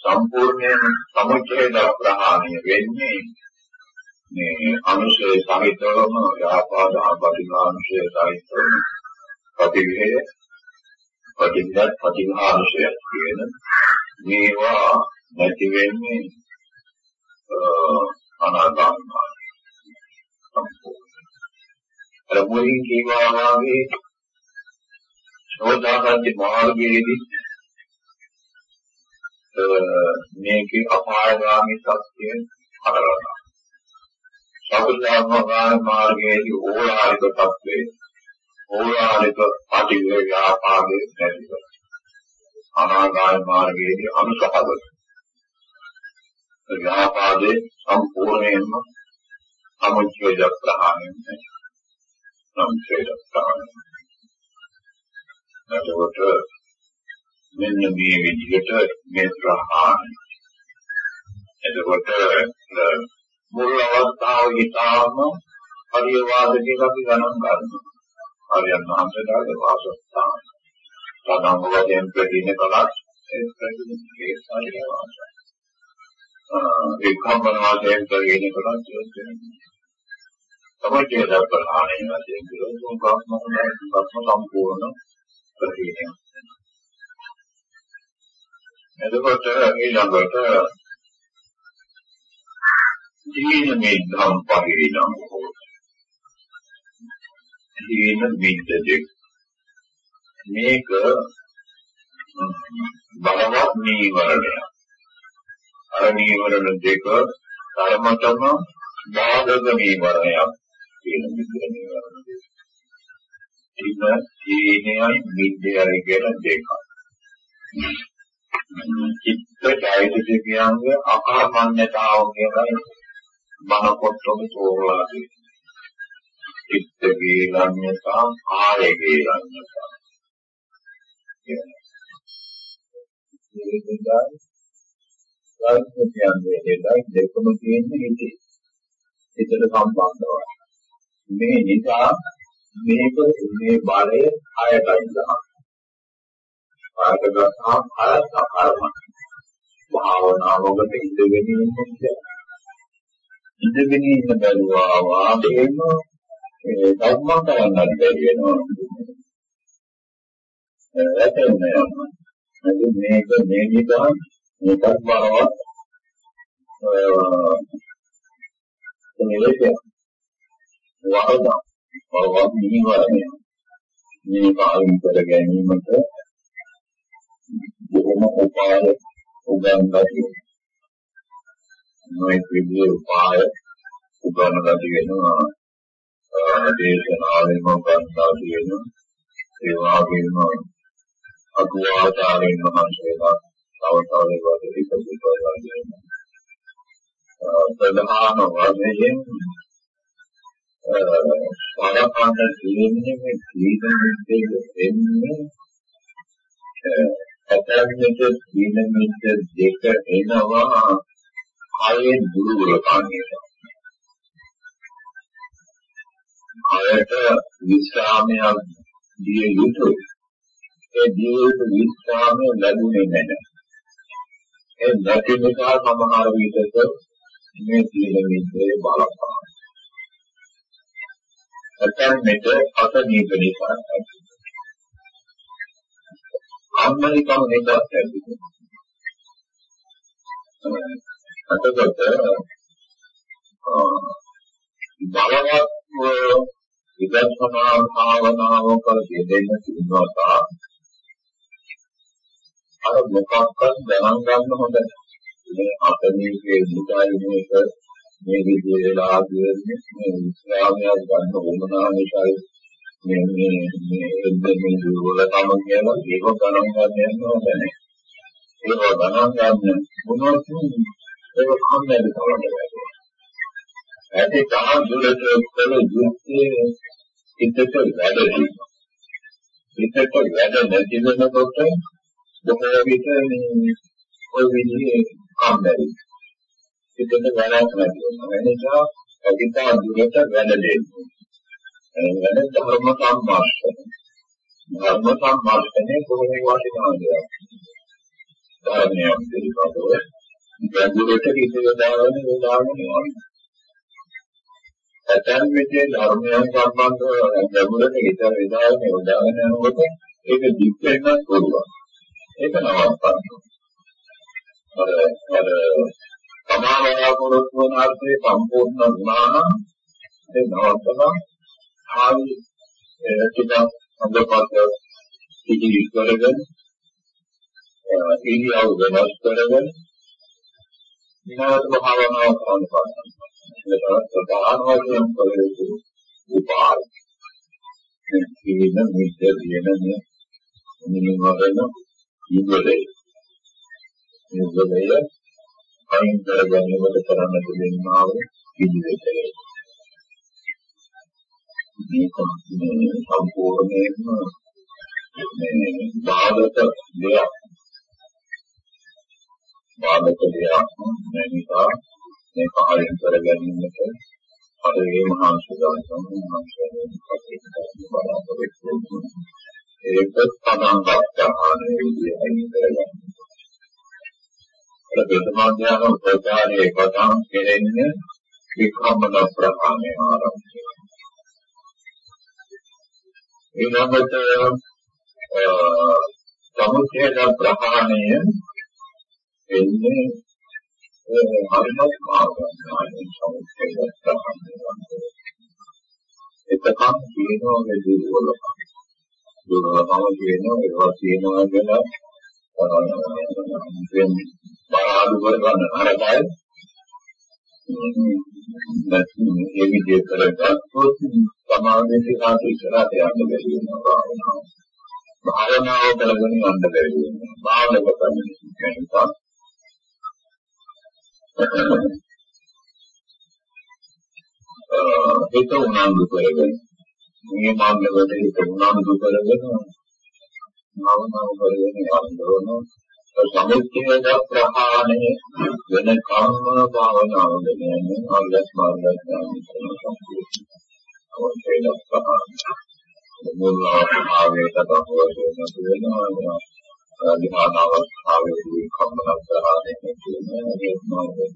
සම්පූර්ණයෙන් සමුච්ඡේද ප්‍රහාණය වෙන්නේ මේ අනුශය සහිතවම ව්‍යාපාද ආපදිනාංශය සහිතව ප්‍රතිවිහෙය ප්‍රතිවිදත් ප්‍රතිභාංශය කියන මේවා නැති වෙන්නේ අනාගාමී අර මුලින් කියවා වගේ සෝදාපට්ටි මාර්ගයේදී මේකේ අපායගාමී සත්‍ය හතරක්. සතරාත්මකාන මාර්ගයේදී ඕලාරික තත්ත්වේ ඕලාරික පටිඝ ව්‍යාපාදේ නැතිව අනාගාමී මාර්ගයේදී අනුසහගත ව්‍යාපාදේ සම්පූර්ණයෙන්ම සමුච්ඡේද ප්‍රහාණයෙන් සමුච්ඡේද ප්‍රහාණය. එතකොට මෙන්න මේ විදිහට මේ ප්‍රහාණය. එතකොට මුල් අවස්ථාවේ ඊටාම පරිවාදකයක් අපි ගණන් ගන්නවා. හරියන් මහන්සදාගේ වාසස්ථාන. සදාම වශයෙන් ප්‍රතින කලස් ඒ ප්‍රතින ඒ සාරියවාසය. විකම්පන වශයෙන් ප්‍රවේණ කරලා තියෙනවා. තමයි ඒක ප්‍රහාණය වශයෙන් කිව්වොත් බ්‍රහ්ම සම්පූර්ණ ප්‍රතිණය. එතකොට ඊළඟට දීන මේ ධම් පරිණාම තීන මිද්ද දෙක. මේක බලවත් නීවරණය අර නීවරණ දෙක ධර්මතම බාධක නීවරණයක් කියන විදිහට නීවරණ දෙක. ඉන්න තීනයයි මිද්දයයි කියන දෙක. චිත්ත චෛතසිකයන්ගේ අකර්මණ්‍යතාව කියලා මන පොත්වල තෝරලා තියෙනවා. චිත්ත වේලඤ්ඤතා කාය වේලඤ්ඤතා. මේ දෙකයි සාර්ථකයන්ගේ දෙකයි දෙකම තියෙන්නේ හිතේ. හිතට සම්බන්ධව. මේ නිසා මේක මේ බලය හයටයි දහම්. පාඩක ගන්නවා හයත් අකර්මණ්‍ය. භාවනාවකට ඉඳගෙන ඉන්නේ ඉඳගෙන ඉන්න බැලුවා වාදේම ඒ ධර්ම කරන්නත් බැරි වෙනවා. ඒකෙන් යනවා. මේක මේ නිසා මේකත් බලවත් මේක වහද බලවත් නිවරණය. මේ කායික කර ගැනීමට බොහොම උපාය උගන්වලා තියෙනවා. නොයෙක් විදිහේ උපාය උගන්වලා තියෙනවා. දේශනාවෙම උගන්වලා තියෙනවා. ඒ වගේම අතුවාචාර්යන් වහන්සේලා තව තව ඒවාට ඉදිරිපත් කරනවා. ප්‍රධාන වශයෙන් සාරපාත කියන්නේ මේ ජීවිතයේ එන්නේ අතරමිට ජීවිතයේ දෙක එනවා කායේ දුර්වලකම් නිසා. කායට විශ්‍රාමයක් දිය යුතුයි. ඒ දිය යුතු විශ්‍රාමය ලැබුණේ නැහැ. ඒ නැති නිසා සමහර විටක මේ සීල මිත්‍රේ බලපාන. ඇතැම් මෙත අසනීප නිසා ඇති. අම්මලිකම නිසා ඇති. එතකොට බලවත්ව විදර්ශනා භාවනාවක යෙදෙන්න තිබුණා අර මොකක්වත් දැනන් ගන්න හොඳ මේ අතනීකේ මුදයි මේක මේ විදිහේ වෙලා කියන්නේ මේ විස්රාමයක් ගන්න ඕනනා නිසායි මේ මේ මේ එන්නේ දුර්වලකම කියලා ඒක ගණන් ගන්න යන්න හොඳ නැහැ. ඒක ගණන් ගන්න මොනවද ඒක කම්මැලි තමයි. ඇයි තා දුරට කළ යුත්තේ හිතට වැඩ දෙනවා. හිතට වැඩ නැති වෙනකොට බොහෝ විට මේ ඔය විදිහේ කම්මැලි. හිතට වැඩක් නැති වෙනවා. ඒ නිසා අදිතා දුරට වැඩ දෙනවා. වෙන ධර්ම සම්මාර්ථන. ධර්ම සම්මාර්ථනේ කොහොමද වටිනාද? ධර්මයක් පිළිබඳව ගැඹුරට හිත යොදාගෙන යොදාගෙන යනවා. ඇතැම් විටේ ධර්මයන් සම්බන්ධව ගැඹුරට හිත යොදාගෙන යොදාගෙන යනකොට ඒක දික් වෙන්නත් පුළුවන්. ඒක නවත්තන්න. අර අර සමානතාවකරොත් වන අර්ථයේ සම්පූර්ණ වුණා නම් ඒ නවත්තන ආයි ටිකක් හොඳපත් ඉදිරි කරගෙන ඉරියව් වෙනස් කරගෙන විනාශ භාවනාව කරන්න පුළුවන්. ඒක ප්‍රධාන වශයෙන් කළ උපාය. මේ කියන මිත්‍ය කියන මේ නිවන ඉවරයි. ඉවරයි. අයින් කර ගැනීමට කරන්න දෙන්නා වූ පිළිවෙතයි. මේක සම්පූර්ණයෙන්ම මේ බාධක දෙයක් බාධක දෙයක් නිසා මේ පහලින් කර ගැනීමට අද මේ මහා සුදානම් මහන්සියෙන් කටයුතු බලාපොරොත්තු වෙනවා. ඒක පදම් ගන්නානේ විදිහයි කරගන්න. ඒ ප්‍රථමාධ්‍යාන ප්‍රචාරයේ පදම් කෙරෙන්නේ වික්‍රමන ප්‍රහාණය ආරම්භය. ඊළඟට සමුච්ඡේද ප්‍රහාණය එන්නේ හරිමත් මාර්ගයයි සමුච්චය එතකන් කියනවා මේ දුර්වලකම්. දුර්වලකම කියනවා ඒවා කියනවා කියලා දැන් බාහිර කරගන්න නරකයි. ඒ විදිහට කරගත්තොත් සමාධියේ කාටි ඉස්සරහට යන්න බැරි වෙනවා. භාවනාව කරගෙන යන්න බැරි වෙනවා. භාවනාව කරන නිසා Uh, ඒක උනන්දු කරගෙන මේ මාර්ගවලට ඒක උනන්දු කරගෙන භාවනාව කරගෙන යන්න ඕන. සමුච්ඡේද ප්‍රහාණය වෙන කර්ම භාවනාව කියන්නේ අල්ලස් මාර්ගයක් ගන්න සම්පූර්ණ අවශ්‍යද ප්‍රහාණය මුල්ලාභාවයට දක්වන වෙනවා ධ්‍යානාවස්ථාවේදී කම්මනස්තරාණය කියන්නේ ඒක මාර්ගය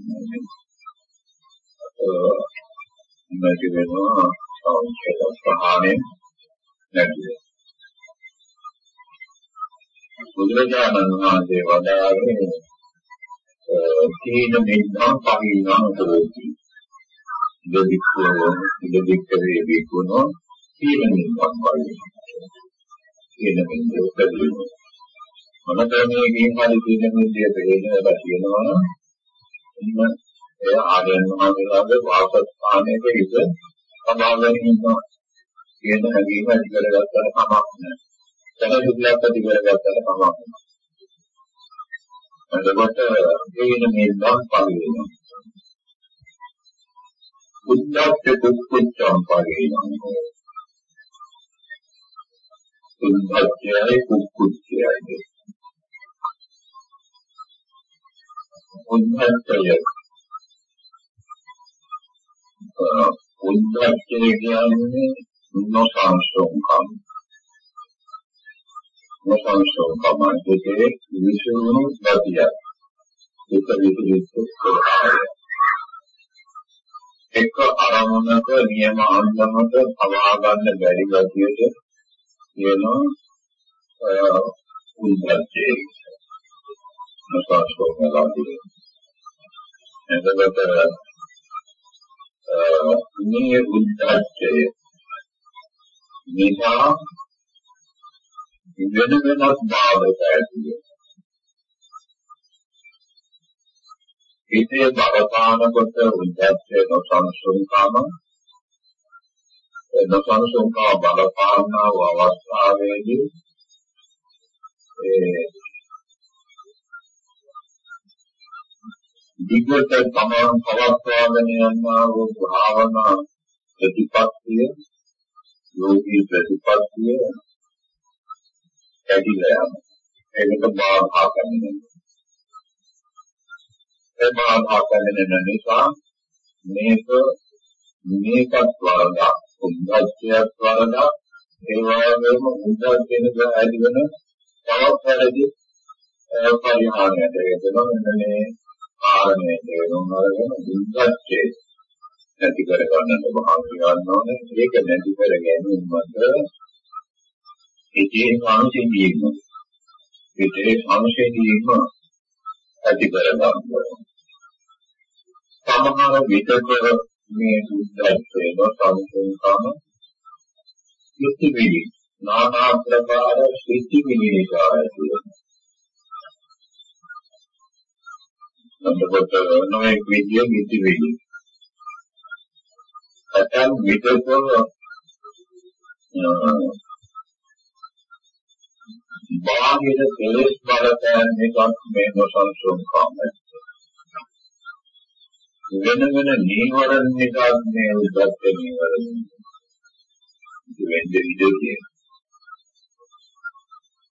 නැති වෙනවා සෞඛ්‍ය ප්‍රහාණය නැති වෙනවා බුදුරජාණන් වහන්සේ වදාළේ තීන මිද්දා පරිණාම දෝති දෙවිකෝ දෙවිකේ විකුණෝ තීන මිද්දා පරිණාම තීන මිද්දා පරිණාම මොනතරමකින් හරි තීන මිද්දේ පරිණාම කියනවා නම් ඒ ආර්යයන් වහන්සේලාගේ වාසස්ථානයක ඉඳ සමාගෙන ඉන්නවා කියන හැඟීම ඇති කරගත්තට කමක් නැහැ. දැනුදුලක් ඇති කරගත්තට කමක් නැහැ. එතකොට මේන මේ නම් පරිවෙනවා. උද්දච්ච කුච්චම් පරිවෙනවා. උද්දච්චයයි කුච්චයයි. උද්දච්චය උද්දච්චය කියන්නේ නොසංසෝකම්. නොසංසෝකම කියන්නේ විසුණු ගතිය. ඒක විදිහට කරන්නේ. එක අරමුණක නියම අන්දමට පවා ගන්න බැරි ගතියට කියනවා උද්දච්චය. නොසංසෝකම ගතිය. එතකොට මේ උද්දච්චය නිසා වෙන වෙනස් භාවයක ඇතිය. ඉතේ බවපාන කොට උද්දච්චය නොසන්සුන්කම නොසන්සුන්කම බලපානා අවස්ථාවේදී ඒ විගත තමන් පවත්වාගෙන යනා වූ භාවනා ප්‍රතිපත්තිය යෝගී ප්‍රතිපත්තිය ඇදිලා යන ඒකට බාධා කරන්නේ ඒ බාධා කරන්නේ නිසා මේක මේකත් වරදක් උද්දච්චයක් වරදක් ඒ වගේම උද්දච්චයෙන් ඇති වෙන තවත් වැරදි පරිහානියට හේතුව මෙන්න කාරණේ තේරුම් අරගෙන දුක්ඛච්චේ නැති කර ගන්නට මහන්සි ගන්න ඕනේ. ඒක නැති කර ගැනීමට ඉතේ සංසිඳීම. ඉතේ සංසිඳීම ඇති කර ගන්න ඕනේ. සමහර විටක මේ දුක්ඛච්චේ නොසන්සුන්කම යුක්ති නානා ප්‍රකාර සිද්ධි විනිකාය කියනවා. එතකොට නොඑක් විදිය මිති වෙයි. ඇතන් විටක බාහිර කෙලෙස් බලපෑම් එකක් මේ නොසන්සුන්කම. වෙන වෙන නීවරණ එකක් මේ උද්දච්ච නීවරණ. වෙන්නේ විදිහේ.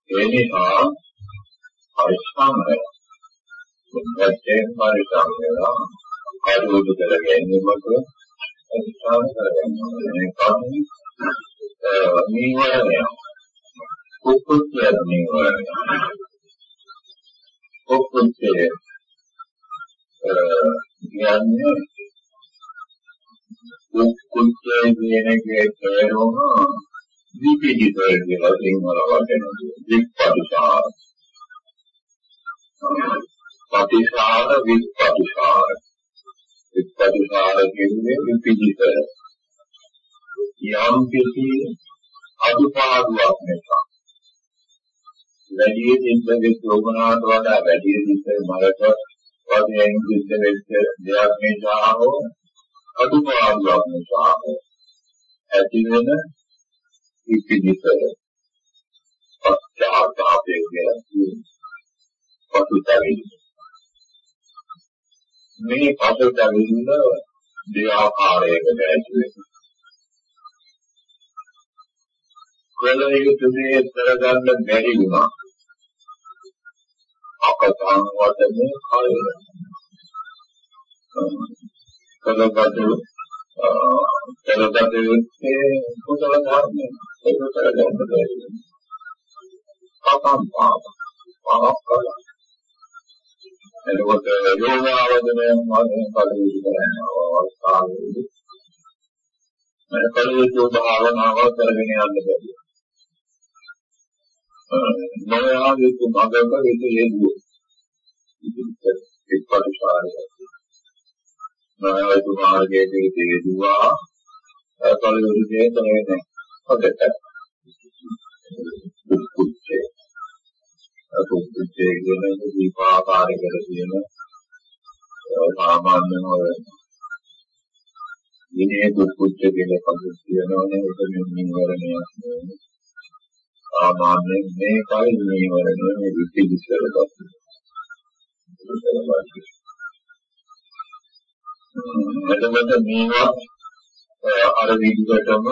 ඒ නිසා පරිස්සම් සත්‍යයෙන් පරිසම් වෙනවා කරුණු කර ගැනීමක අධිෂ්ඨාන කරගන්නවා මේකත් නීවරණය කුක්කුච්චය නීවරණය කුක්කුච්චය කියන්නේ කුක්කුච්චය කියන එකේ තේරුම විපිලිත කියලා සිංහල වචන විප්පටිසාර පටිසාර විපටිසාර. විපටිසාර කියන්නේ විපිලිත. යම් කිසි අදුපාඩුවක් නිසා වැඩි දින්දගේ සෝමනාට වඩා වැඩි දින්දේ මරට වශයෙන් සිද්ධ වෙච්ච දෙයක් නිසා හෝ අදුපාඩුවක් නිසා ඇති වෙන ඉතිවිතර පස්චාත්තාපයේ කියලා පසුතැවිලි. මේ පසුතැවිල්ල දෙආකාරයකට ඇති වෙනවා කල යුතු දේ කරගන්න බැරි වුණා. අපතන් වදනේ කය. කලබතු කලබතු යුත්තේ කුසල ධර්ම ඒක කරගන්න බැරි. පතන් පාප පාප කළා. එතකොට යෝගාවදනයන් වගේ කටයුතු කරනවා අවස්ථාවේදී මම කලියුතු භාවනාව කරගෙන යන්න බැහැ. නොයාගේ මගක හිත යෙදුව. ඉතින් එක්පරිසාරය. නොයාගේ මාර්ගයේ හිත යෙදුවා. කලියුතු දේ කරේ නැහැ. හොදට. කුච්චේ. කුච්චේ කියන දීපාකාරයකට කියන සාමාන්‍යම විනය කුච්ච කියලා කවුරුත් කියනවනේ ඒක නිවරණයක් නෙවෙයි. සාමාන්‍යයෙන් මේකයි නිවරණය මේ විචිකිච්ඡාව දක්වන්නේ. එතකොට මේවා අර විදිහටම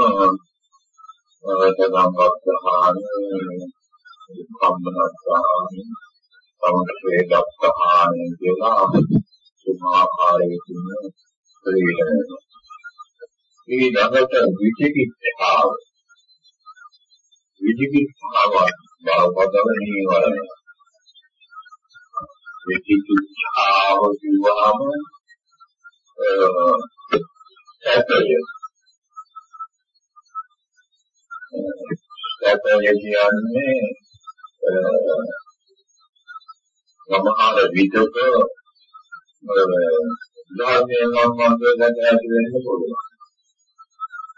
සදාම්පස්සහාන කම්මනස්සහාන සමස්තේදස්සහාන කියලා සුමාකාරයකින් ප්‍රේරණය මේ ළඟට විචිකිච්ඡාව විචිකිච්ඡාව බවවදව නීවරණය විචිකිච්ඡාව කියවම සැපය සැපය කියන්නේ සමහර විදක ධර්මයෙන් සම්බන්ධව දැක ඇති වෙන්න පුළුවන්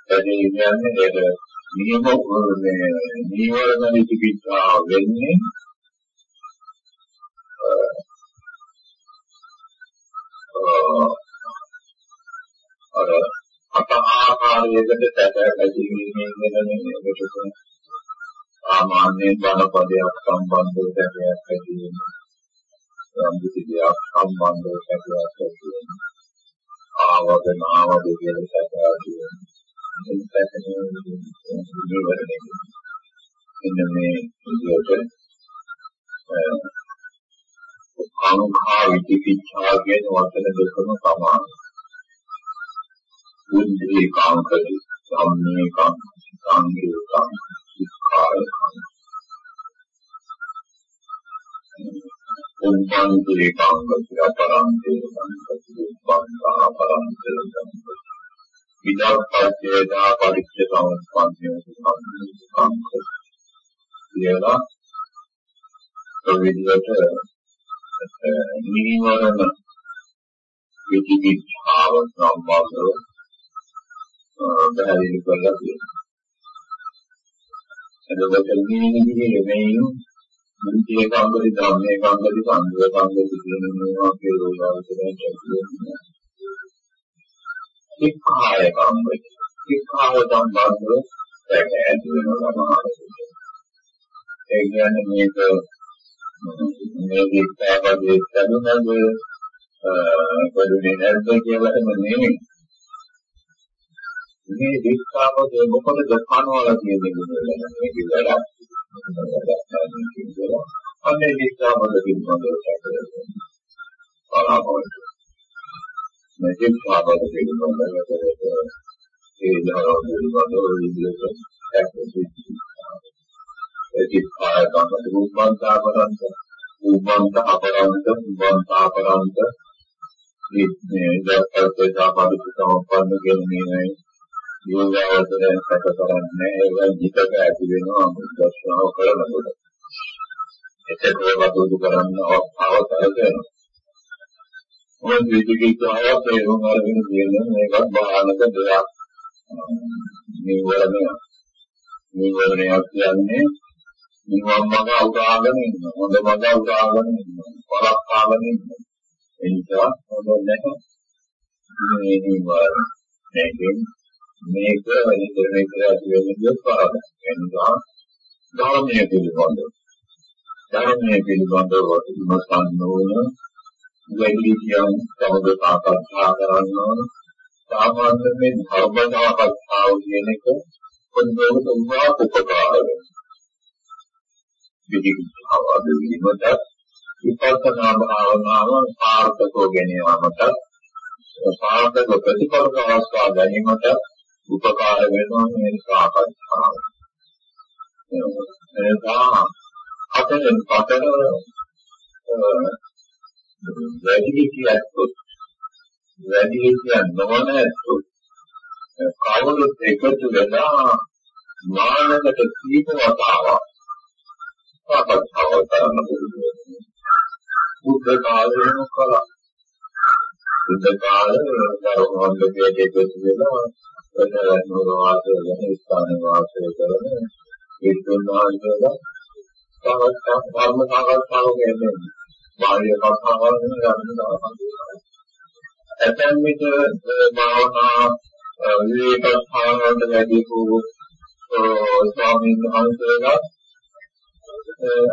ඒ කියන්නේ ඒක නියම මේ නීවරණ විචිකිච්ඡා වෙන්නේ අර අත ආකාරයකට සැක ඇතිවීමෙන් වෙන මේකට සාමාන්‍ය බණපදයක් සම්බන්ධව සැකයක් ඇති වෙනවා. යම් කිසි දෙයක් සම්බන්ධව සැකයක් ඇති වෙනවා. ආවද නාවද කියන සැක ඇති වෙනවා. එන්න මේ විදිහට අනුඛා විචිකිච්ඡා කියන වචන දෙකම සමානයි. බුද්ධි කාංකති සම්මේ කාං සංගිය කාං සික්ඛාය කාං උන්පන්ති කාංකති අපරන්තේ සංකති උපන්තා අපරන්තේ සංකති විදර්පච්චේදා පරිච්ඡ සම්පන්නය සම්පන්න කියලා ප්‍රවිදියට නිවරණ විචිකිච්ඡාව සම්බන්ධව පැහැදිලි කරලා තියෙනවා. එතකොට මේ විදිහේ මේ මුන්තිය කම්පති ධම්මේ කම්පති සංඝ කම්පති කියන මේවා කියලා උදාහරණයක් කියනවා. සික්ඛාය කම්මයි. සික්ඛාව සම්බන්ධව දැක ඇති වෙනවා සමහරවිට. ඒ කියන්නේ මේක මේ විස්තරවලදී සම්බන්ධව පොදුනේ නැද්ද කියලාම නෙමෙයි. මේ විස්තරවල මොකද කනවල කියන්නේ මේක වැඩක්. අනේ විස්තරවල පිළිබඳව සැකසෙනවා. බලාපොරොත්තු මේකේ පාඩක පිළිබඳව ඒ ධර්ම පිළිබඳව විදිහට ඒකේ පාඩක රූපන්ත අපරන්ත රූපන්ත අපරන්ත රූපන්ත අපරන්ත මේ ඉඳපත් සාපාදික සම්පන්න කියන්නේ යෝගාවතරයෙන් සැක කරන්නේ ඒවා ජීතක ඇති වෙනවා මුද්දස්නාව කරනකොට එතකොට වතුදු කරන්න අවස්ථාව කරගෙනවා මොන විදිහකින් ආවත් ඒ වුණාගෙන කියන මේකත් බාහනක දෙයක් නිවරණය. නිවරණයක් කියන්නේ නිවන් මඟ උදාගෙන ඉන්න. හොඳ මඟ උදාගෙන ඉන්න. පරක් කාගෙන ඉන්න. ඒ නිසා හොඳ නැහැ. මේ නිවරණ. මේකෙන් මේක ඉදිරිය කියලා කියන්නේ පාරක්. ඒ නිසා ධර්මයේ පිළිබඳව. ධර්මයේ පිළිබඳව විමසන්න ඕන. වැඩි කියන් සමග සාකච්ඡා කරන්න ඕන. සාමාන්‍ය මේ ධර්ම සාකච්ඡාව කියන එක පොදුවට උනා උපකාරය විදිහව අදිනවට විපස්සනා භාවනාව සාර්ථකව ගැනීමකට සාර්ථක ප්‍රතිඵල අවස්ථා ගැනීමට උපකාර වෙනවා මේ සාකච්ඡාව. එනවා අතෙන් පතර වැඩි කියද්දොත් වැඩි කියන නොවනත් කවුරුත් එකතු වෙලා මානකට කීප වතාවක් සාකච්ඡාව කරන්න පුළුවන්. බුද්ධ කාලේම කළා. බුද්ධ කාලේ ධර්මවන්තකයේ එකතු වෙලා වෙන නුර වාසය වෙන ස්ථාන වාසය කරන විද්‍යාඥයෝ සාකච්ඡා ධර්ම සාකච්ඡාව කියන්නේ බාහිර කතාවල් ගන්නවා. ඇතැම් විට භාවනා විවේක ස්ථානවලට වැඩි වූ ස්වාමීන් වහන්සේලා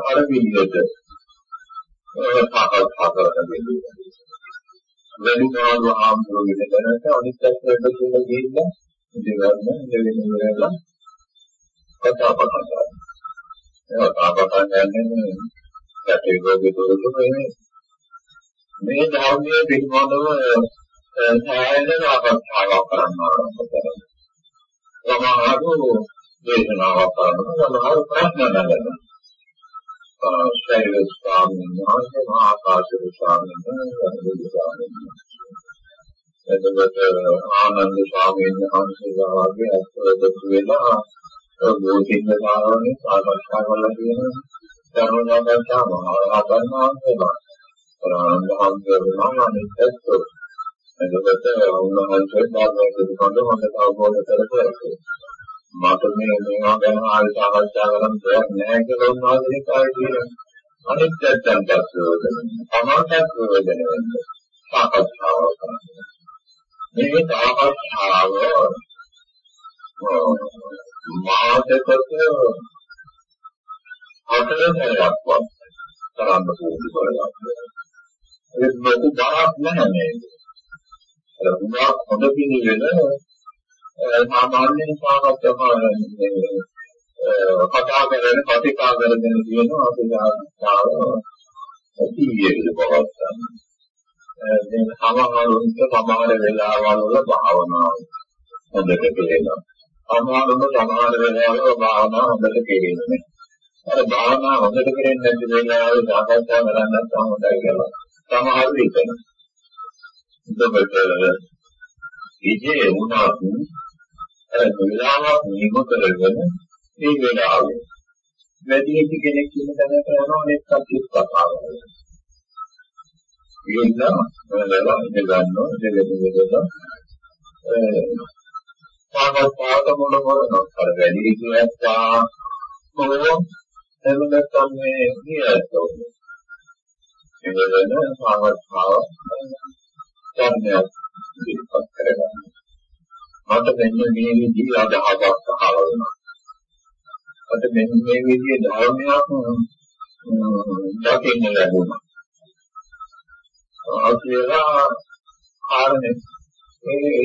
අර විදිහට සාකච්ඡා කරන දෙන්නේ. වැඩි කාලව ආම්බුරගෙන දැනට අනිත් පැත්තට කියලා ගිහින් ඉඳගන්න ඉඳගෙන ඉවරලා කතා බහ කරනවා. ඒ කතා බහ කියන්නේ ඇටේ රෝගේ තොරතුරු මේ මේ ධර්මයේ පිළිබඳව සෑහෙන අවස්ථාවක් කරනවා. සමහරව දේශනාවක් කරනවා සමහරව ප්‍රශ්න නගනවා. ශෛල ස්වාමීන් වහන්සේ මහා ආකාශ ස්වාමීන් වහන්සේ එතකොට ආනන්ද ස්වාමීන් වහන්සේලා වගේ අත්දැක වෙලා බෝධිංග සාරණේ සාකච්ඡා කරලා තියෙනවා ධර්මනාගතා මහරහතන් වහන්සේලා ප්‍රාණහන්තේ වෙනවා අනිත්‍යත්ව එතකොට උන්වහන්සේ ධර්මයේ පිළිබඳ හොඳට අවබෝධ කරගන්නවා මට මේ මේවා ගැන ආයෙ සාකච්ඡා කරන්න දෙයක් නැහැ කියලා උන්වහන්සේ කාර්යය අනිත්‍යත්වයන් දැක්වගෙන සමානයක් ප්‍රයෝජන වෙන්නේ සාකච්ඡාව කරනවා මේ සාකච්ඡාව මාතකට හතරෙන් හැරක්වත් කරන්න පුළුවන් කරලා. ඒක ලොකු බරක් නෑ මේක. අර පුරා හොඳ පිළිවෙල සාමාන්‍යයෙන් සාකච්ඡා කතා කරන කතිකා කරගෙන තියෙනවා අපි ගාතාව සීයේ පවත්තන. දැන් සමහරුන්ට සමහර වෙලාවල් වල භාවනාව හොඳට කෙරෙනවා. සමහරුන්ට සමහර වෙලාවල භාවනාව හොඳට කෙරෙන්නේ නැහැ. අර භාවනා හොඳට කරන්නේ නැති වෙලාවේ සාකච්ඡා කරන්න නැත්නම් හොඳයි කියලා. සමහර විට එතකොට ඉතේ වුණාත් අර වෙලාවක් නිම කරගෙන මේ වෙලාවේ වැඩි කෙනෙක් ඉන්න තැනක යනවා නෙත් කච්චිත් කතා කරනවා. ඉන්න වෙලාව ඉඳ ගන්නවා දෙලෙක දෙලෙක ඒ සාකච්ඡාවට මොන මොන අර වැඩි කිව්වා කොහොම එහෙම නැත්නම් මේ නියතෝ එවලන සාමර්ථාව ධර්මයක් ඉදිරිපත් කරගන්න. මට මෙන්න මේ විදිහේ අදහසක් අහලා වුණා. මට මෙන්න මේ විදිහේ ධර්මයක් දකින්න ලැබුණා. ආකියලා කාරණේ ඒ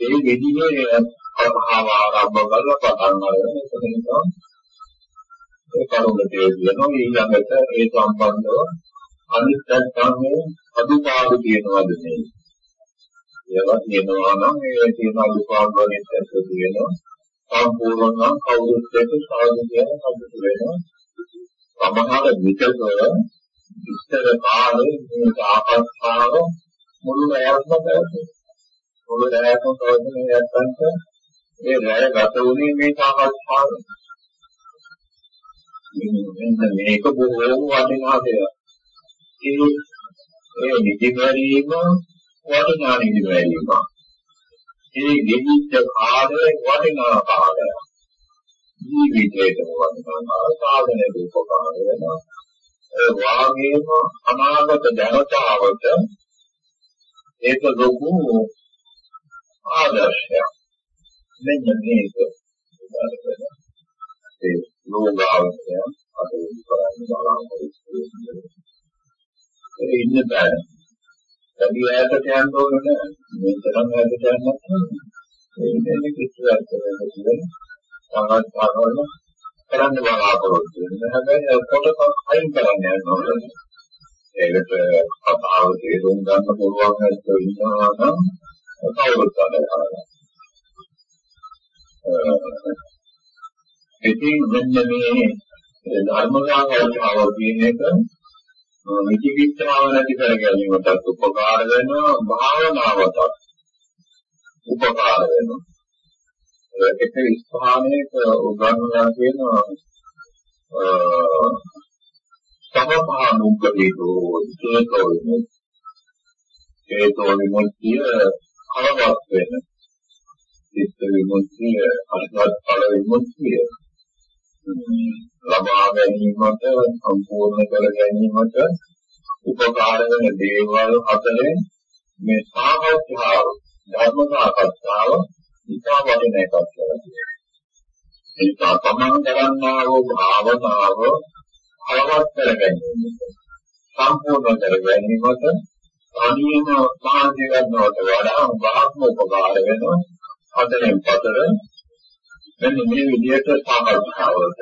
ඒ විදිහේ අභාව ආරම්භ කරලා පටන් ගන්න. ඒක නිසා ඒ කරුණ තේරෙනවා ඊළඟට ඒ සම්බන්ධව අනිත් පැත්තන්නේ අදුපාඩු කියනවාද නේ. ඒවා කියනවා නම් ඒ තියෙන අදුපාඩු වලින් දැක්ක තියෙනවා. සම්පූර්ණ නම් කවුරුත් එක්ක සාදු කියන සම්පූර්ණ වෙනවා. සමහර විචකව ඉස්තර කාලේ මේ ආපස්ථාව මුළු රැයක්ම පැවතුනේ. මුළු රැයක්ම පැවතුනේ නැත්නම් ඒ රැය ගත වුණේ මේ සාකච්ඡාවේ. මෙන්න මේක බොහෝම වටිනා දෙයක්. ඒ ඒ නිදිමැරීම වටිනා නිදිමැරීම. ඒ නිමිච්ච කාලේ වටිනා කාලයක්. ජීවිතේටම වටිනා සාධනෙ උපකාර වෙනවා. ඒ වාගේම අනාගත ජනතාවට ඒක ලොකු ආදර්ශයක්. මෙන්න මේක ඒ ලෝභාවය අද කරන්නේ බලාපොරොත්තු වෙන්නේ. ඒ ඉන්න බෑ. වැඩි ඈතට යන්න ඕනේ නෑ. මේ තරම් ඈතට යන්න නැත්නම් ඒ ඉන්නේ කිසිවක් කරන්නේ නැහැ. සාමාන්‍යවම කරන්න බලාපොරොත්තු වෙන්නේ. හැබැයි කොටසක් අයින් කරන්න යනවා. ඒකට කතාව තේරුම් ගන්න පුළුවන් හැටි ඉන්නවා නම් කවුරුත් අදහනවා. ඉතින් මෙන්න මේ ධර්ම සාකච්ඡාව කියන එක විචිකිච්ඡාව නැති කර ගැනීමට උපකාර වෙනවා භාවනාවට උපකාර වෙනවා. ඒක ස්ථානයක උගන්වලා කියන සමපානුග්ගේතෝ ඒකෝ ඒකෝ විමුක්තිය කලවත් වෙන චිත්ත විමුක්තිය අර්ථවත් ඵල විමුක්තිය. ලබා ගැනීමට සම්පූර්ණ කර ගැනීමට උපකාර වෙන දේවල් අතරේ මේ සාකච්ඡාව ධර්ම සාකච්ඡාව ඉතා වටින එකක් කියලා කියනවා. ඒ තමන් කරන්නා වූ භාවනාව අලවත් කර ගැනීමට සම්පූර්ණ කර ගැනීමට අනියම සාධ්‍ය ගන්නවට වඩා බාහ්ම උපකාර වෙනවා. අතරින් පතර මෙන්න මේ විදිහට සාකච්ඡාවලට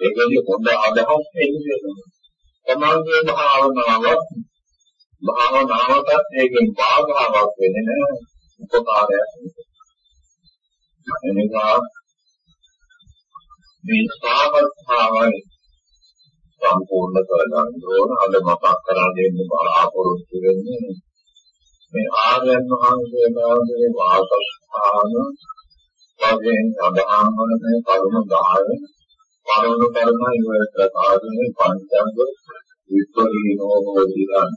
ඒකදී පොඩ අදහස් එන්නේ තමන්ගේ භාවනාවක් භාවනාවටත් ඒකෙන් බාධාවක් වෙන්නේ නැහැ. උපකාරයක් එනිසා මේ සාකච්ඡාවයි සම්පූර්ණ කරගන්න ඕන. අද මතක් කරලා දෙන්න බලාපොරොත්තු වෙන්නේ මේ ආර්යයන් වහන්සේලාගේ වාසස්ථාන වශයෙන් සඳහන් වන මේ කරුණ 10 කරුණ කර්ම ඉවර ප්‍රකාශනයේ පංචංග විපරිණෝ හෝති ගන්න.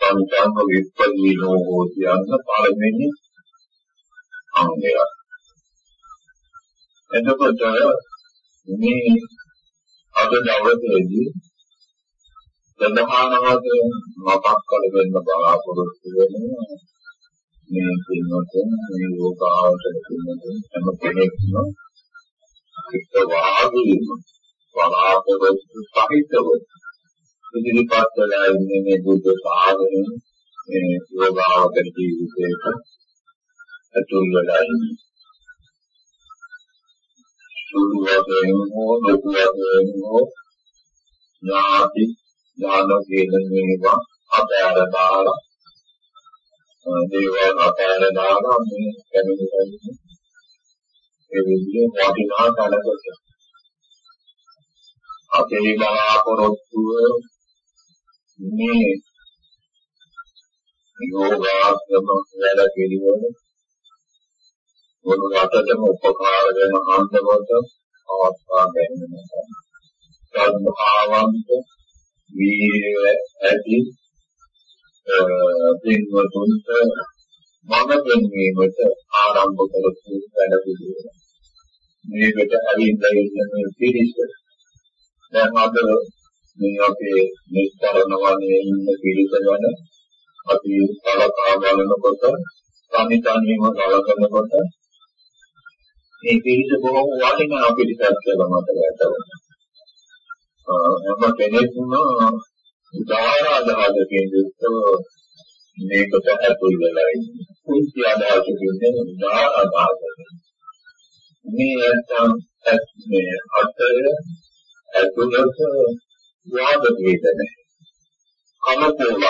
පංචංග විපරිණෝ හෝති යන්න පළවෙනි අංගය. එතකොට මේ අද දවසේදී ප්‍රධාන වශයෙන් මතක් කරගන්න බලාපොරොත්තු වෙනවා මේ පින්වතුන් මේ ලෝකාවතර පින්වතුන් හැම කෙනෙක්ම එක්ක වාගීම බලාපොරොත්තු සහිතව ඉදිරිපත් වෙලා ඉන්නේ මේ බුද්ධ ශාසනය මේ ලෝකාවතර ජීවිතයක අතුල් වෙලා ඉන්නේ සුළු වශයෙන් හෝ ලොකු වශයෙන් හෝ ඥාති ඥාන කියන මේවා අතෑර දාලා දේවල් අතෑර දාලා මේ කැමති ඒ විදිහේ වටිනා කලකට අපේ බලාපොරොත්තුව මේ යෝගාශ්‍රම වැඩ පිළිවෙල මොන රටටම උපකාර වෙන අන්තවලට අවස්ථා ගැනීම සද්ධාවන්ත වීර්ය ඇති පින්වතුන්ට මම දෙන්නේකට ආරම්භ කරපු වැඩ පිළිවෙල. මේකට ඇවිල්ලා ඉන්න පිරිස දැන් අද මේ අපේ නිස්තරණ වනේ ඉන්න පිරිස ගැන අපි සලකා බලනකොට සමිතනියම සලකනකොට මේ පිරිස බොහොම වටිනා පිරිසක් කියලා මට වැටහෙනවා. හැම කෙනෙක්ම උදාහරණ අදහසකින් යුක්තව මේකට ඇතුල් වෙලා ඉන්නේ. කුංචි අදහසකින් උදාහරණ අදහසක්. මේ නැත්නම් මේ අතර ඇතුළත වාද වේදන කමතෝලහල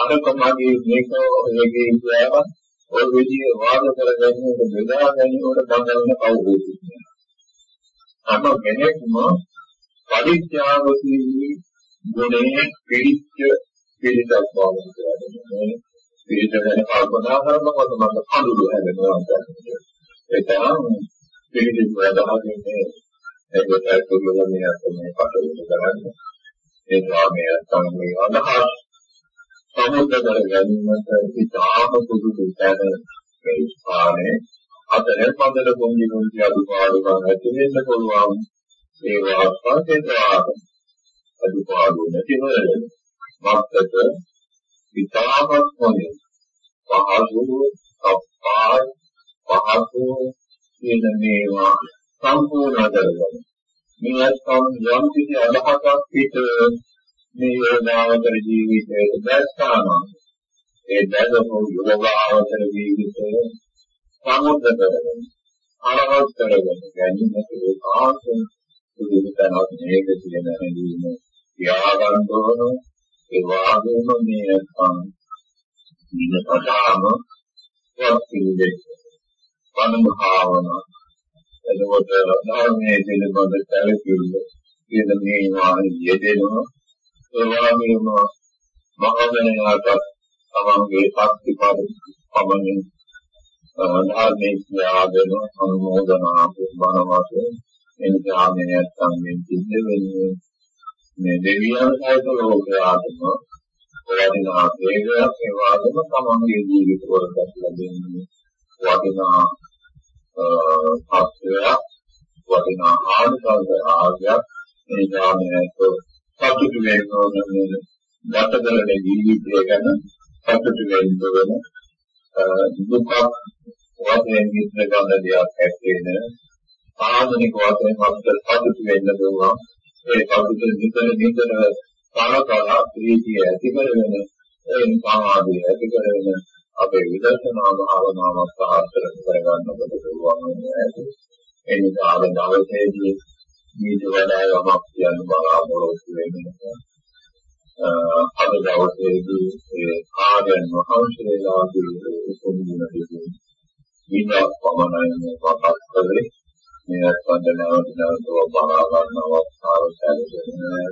අර කමාගේ මේක ඔයගේ ඉස්සරහ ඔය විදිහේ වාද කරගන්නකොට බෙදා ගැනීමකට බඳවන කවුරුත් නෑ. හැම කෙනෙක්ම පරිත්‍යාගී ගුණේ පිළිච්ච පිළිදක් බවට මේ පිළිද ගැන කල්පනා කරනකොට මට කඳුළු හැදෙනවා කියන්නේ. ඒ තරම් පිළිදෙක වැඩහන්නේ ඒකට ඇතුළු වෙන මේ මේ කටයුතු කරන්නේ. ඒ ස්වාමීන් වහන්සේ අදහස් සමුද්‍ර කර ගැනීමට ඉතාම සුදුසු තැන මේ ස්ථානයේ අතර පදල පොන්දි පොන්දි අදුපාඩුකම් ඇති වෙන්න පුළුවන් ඒ වාස්තා කේන්ද්‍රාත අදුපාඩු නැති වෙන මත්තක ඉතාමත් හොඳයි පහසු අප්පාය පහසු කියන මේවා සම්පූර්ණ කරගන්න මේ නැත්නම් යම් කිසි අදහසක් පිට මේ යෝගාවතර ජීවිතයේ දැස්තාන ඒ දැකපු යෝගාවතර ජීවිතයේ සමුද්ද කරගෙන ආරවත් කරගෙන ගැනීමට ඒ කාර්ය සුදුසුතනක් මේක කියන හැඟීම තියාගන්න ඕන ඒ වගේම මේ නැත්නම් දින සදාම වස්තුවේ වනම භාවනා එතකොට ධර්මයේ පිළිබඳ සැලකිල්ල කියන මේ වාහි යෙදෙනවා ඒ වගේම මහදනයාට තමන්ගේ ශක්ති පමණින් ධර්මයේ ත්‍යාගන අනුමෝදනා බණවත එනිසා මේ නැත්තම් මේ සිද්ධ වෙන්නේ මේ දෙවියන් සහිත ලෝකයාටම වටිනා වේගයක් ඒ වගේම තමන්ගේ ජීවිත වලට ලැබෙන්නේ වටිනා සත්‍යයක් වටිනා ආනිසංස ආගයක්. එනිසා මේ නැත්තම් සතුටු වෙන්න ඕනේ ගතකරන ජීවිතය ගැන සතුටු වෙන්න ඕන. දුක වශයෙන් විස්තර කරන දෙයක් ඇත්තේන ආධුනික වශයෙන් අපිට සතුටු වෙන්න පුළුවන්. ඒ සතුට නිතර නිතර සාරකලා ප්‍රීතිය ඇති කරගෙන ඒ සමාධිය ඇති කරගෙන අපේ විදර්ශනා භාවනාවක් සාර්ථක කරගන්නකොට පුළුවන් වෙනවා ඒ නිසා අද දවසේදී ඊට වඩා යමක් කියන්න බලාපොරොත්තු වෙන්නේ අද දවසේදී ඒ ආර්යයන් වහන්සේලාගේ උතුම්ුණ දෙකේ ඊට පමණයි මතක් කරේ. මේ ස්පන්දනාවට නැවතව බලා ගන්න අවස්ථාව සැලසෙන්නේ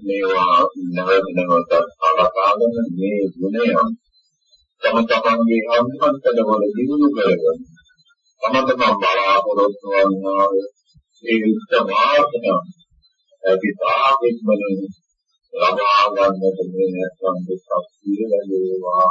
මේවා නැවත නැවත අලකාගෙන මේ ගුණයන් තම තමන්ගේ අන්තන්තර වල දිනු කරගන්න තම තමන් බලාපොරොත්තු වන්නා ඒ උත්තමාර්ථන අපි තාපිටමලින් ලබා ගන්නට මේ නැත්නම් ශක්තිය ලැබේවා.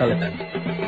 සැලකන්න.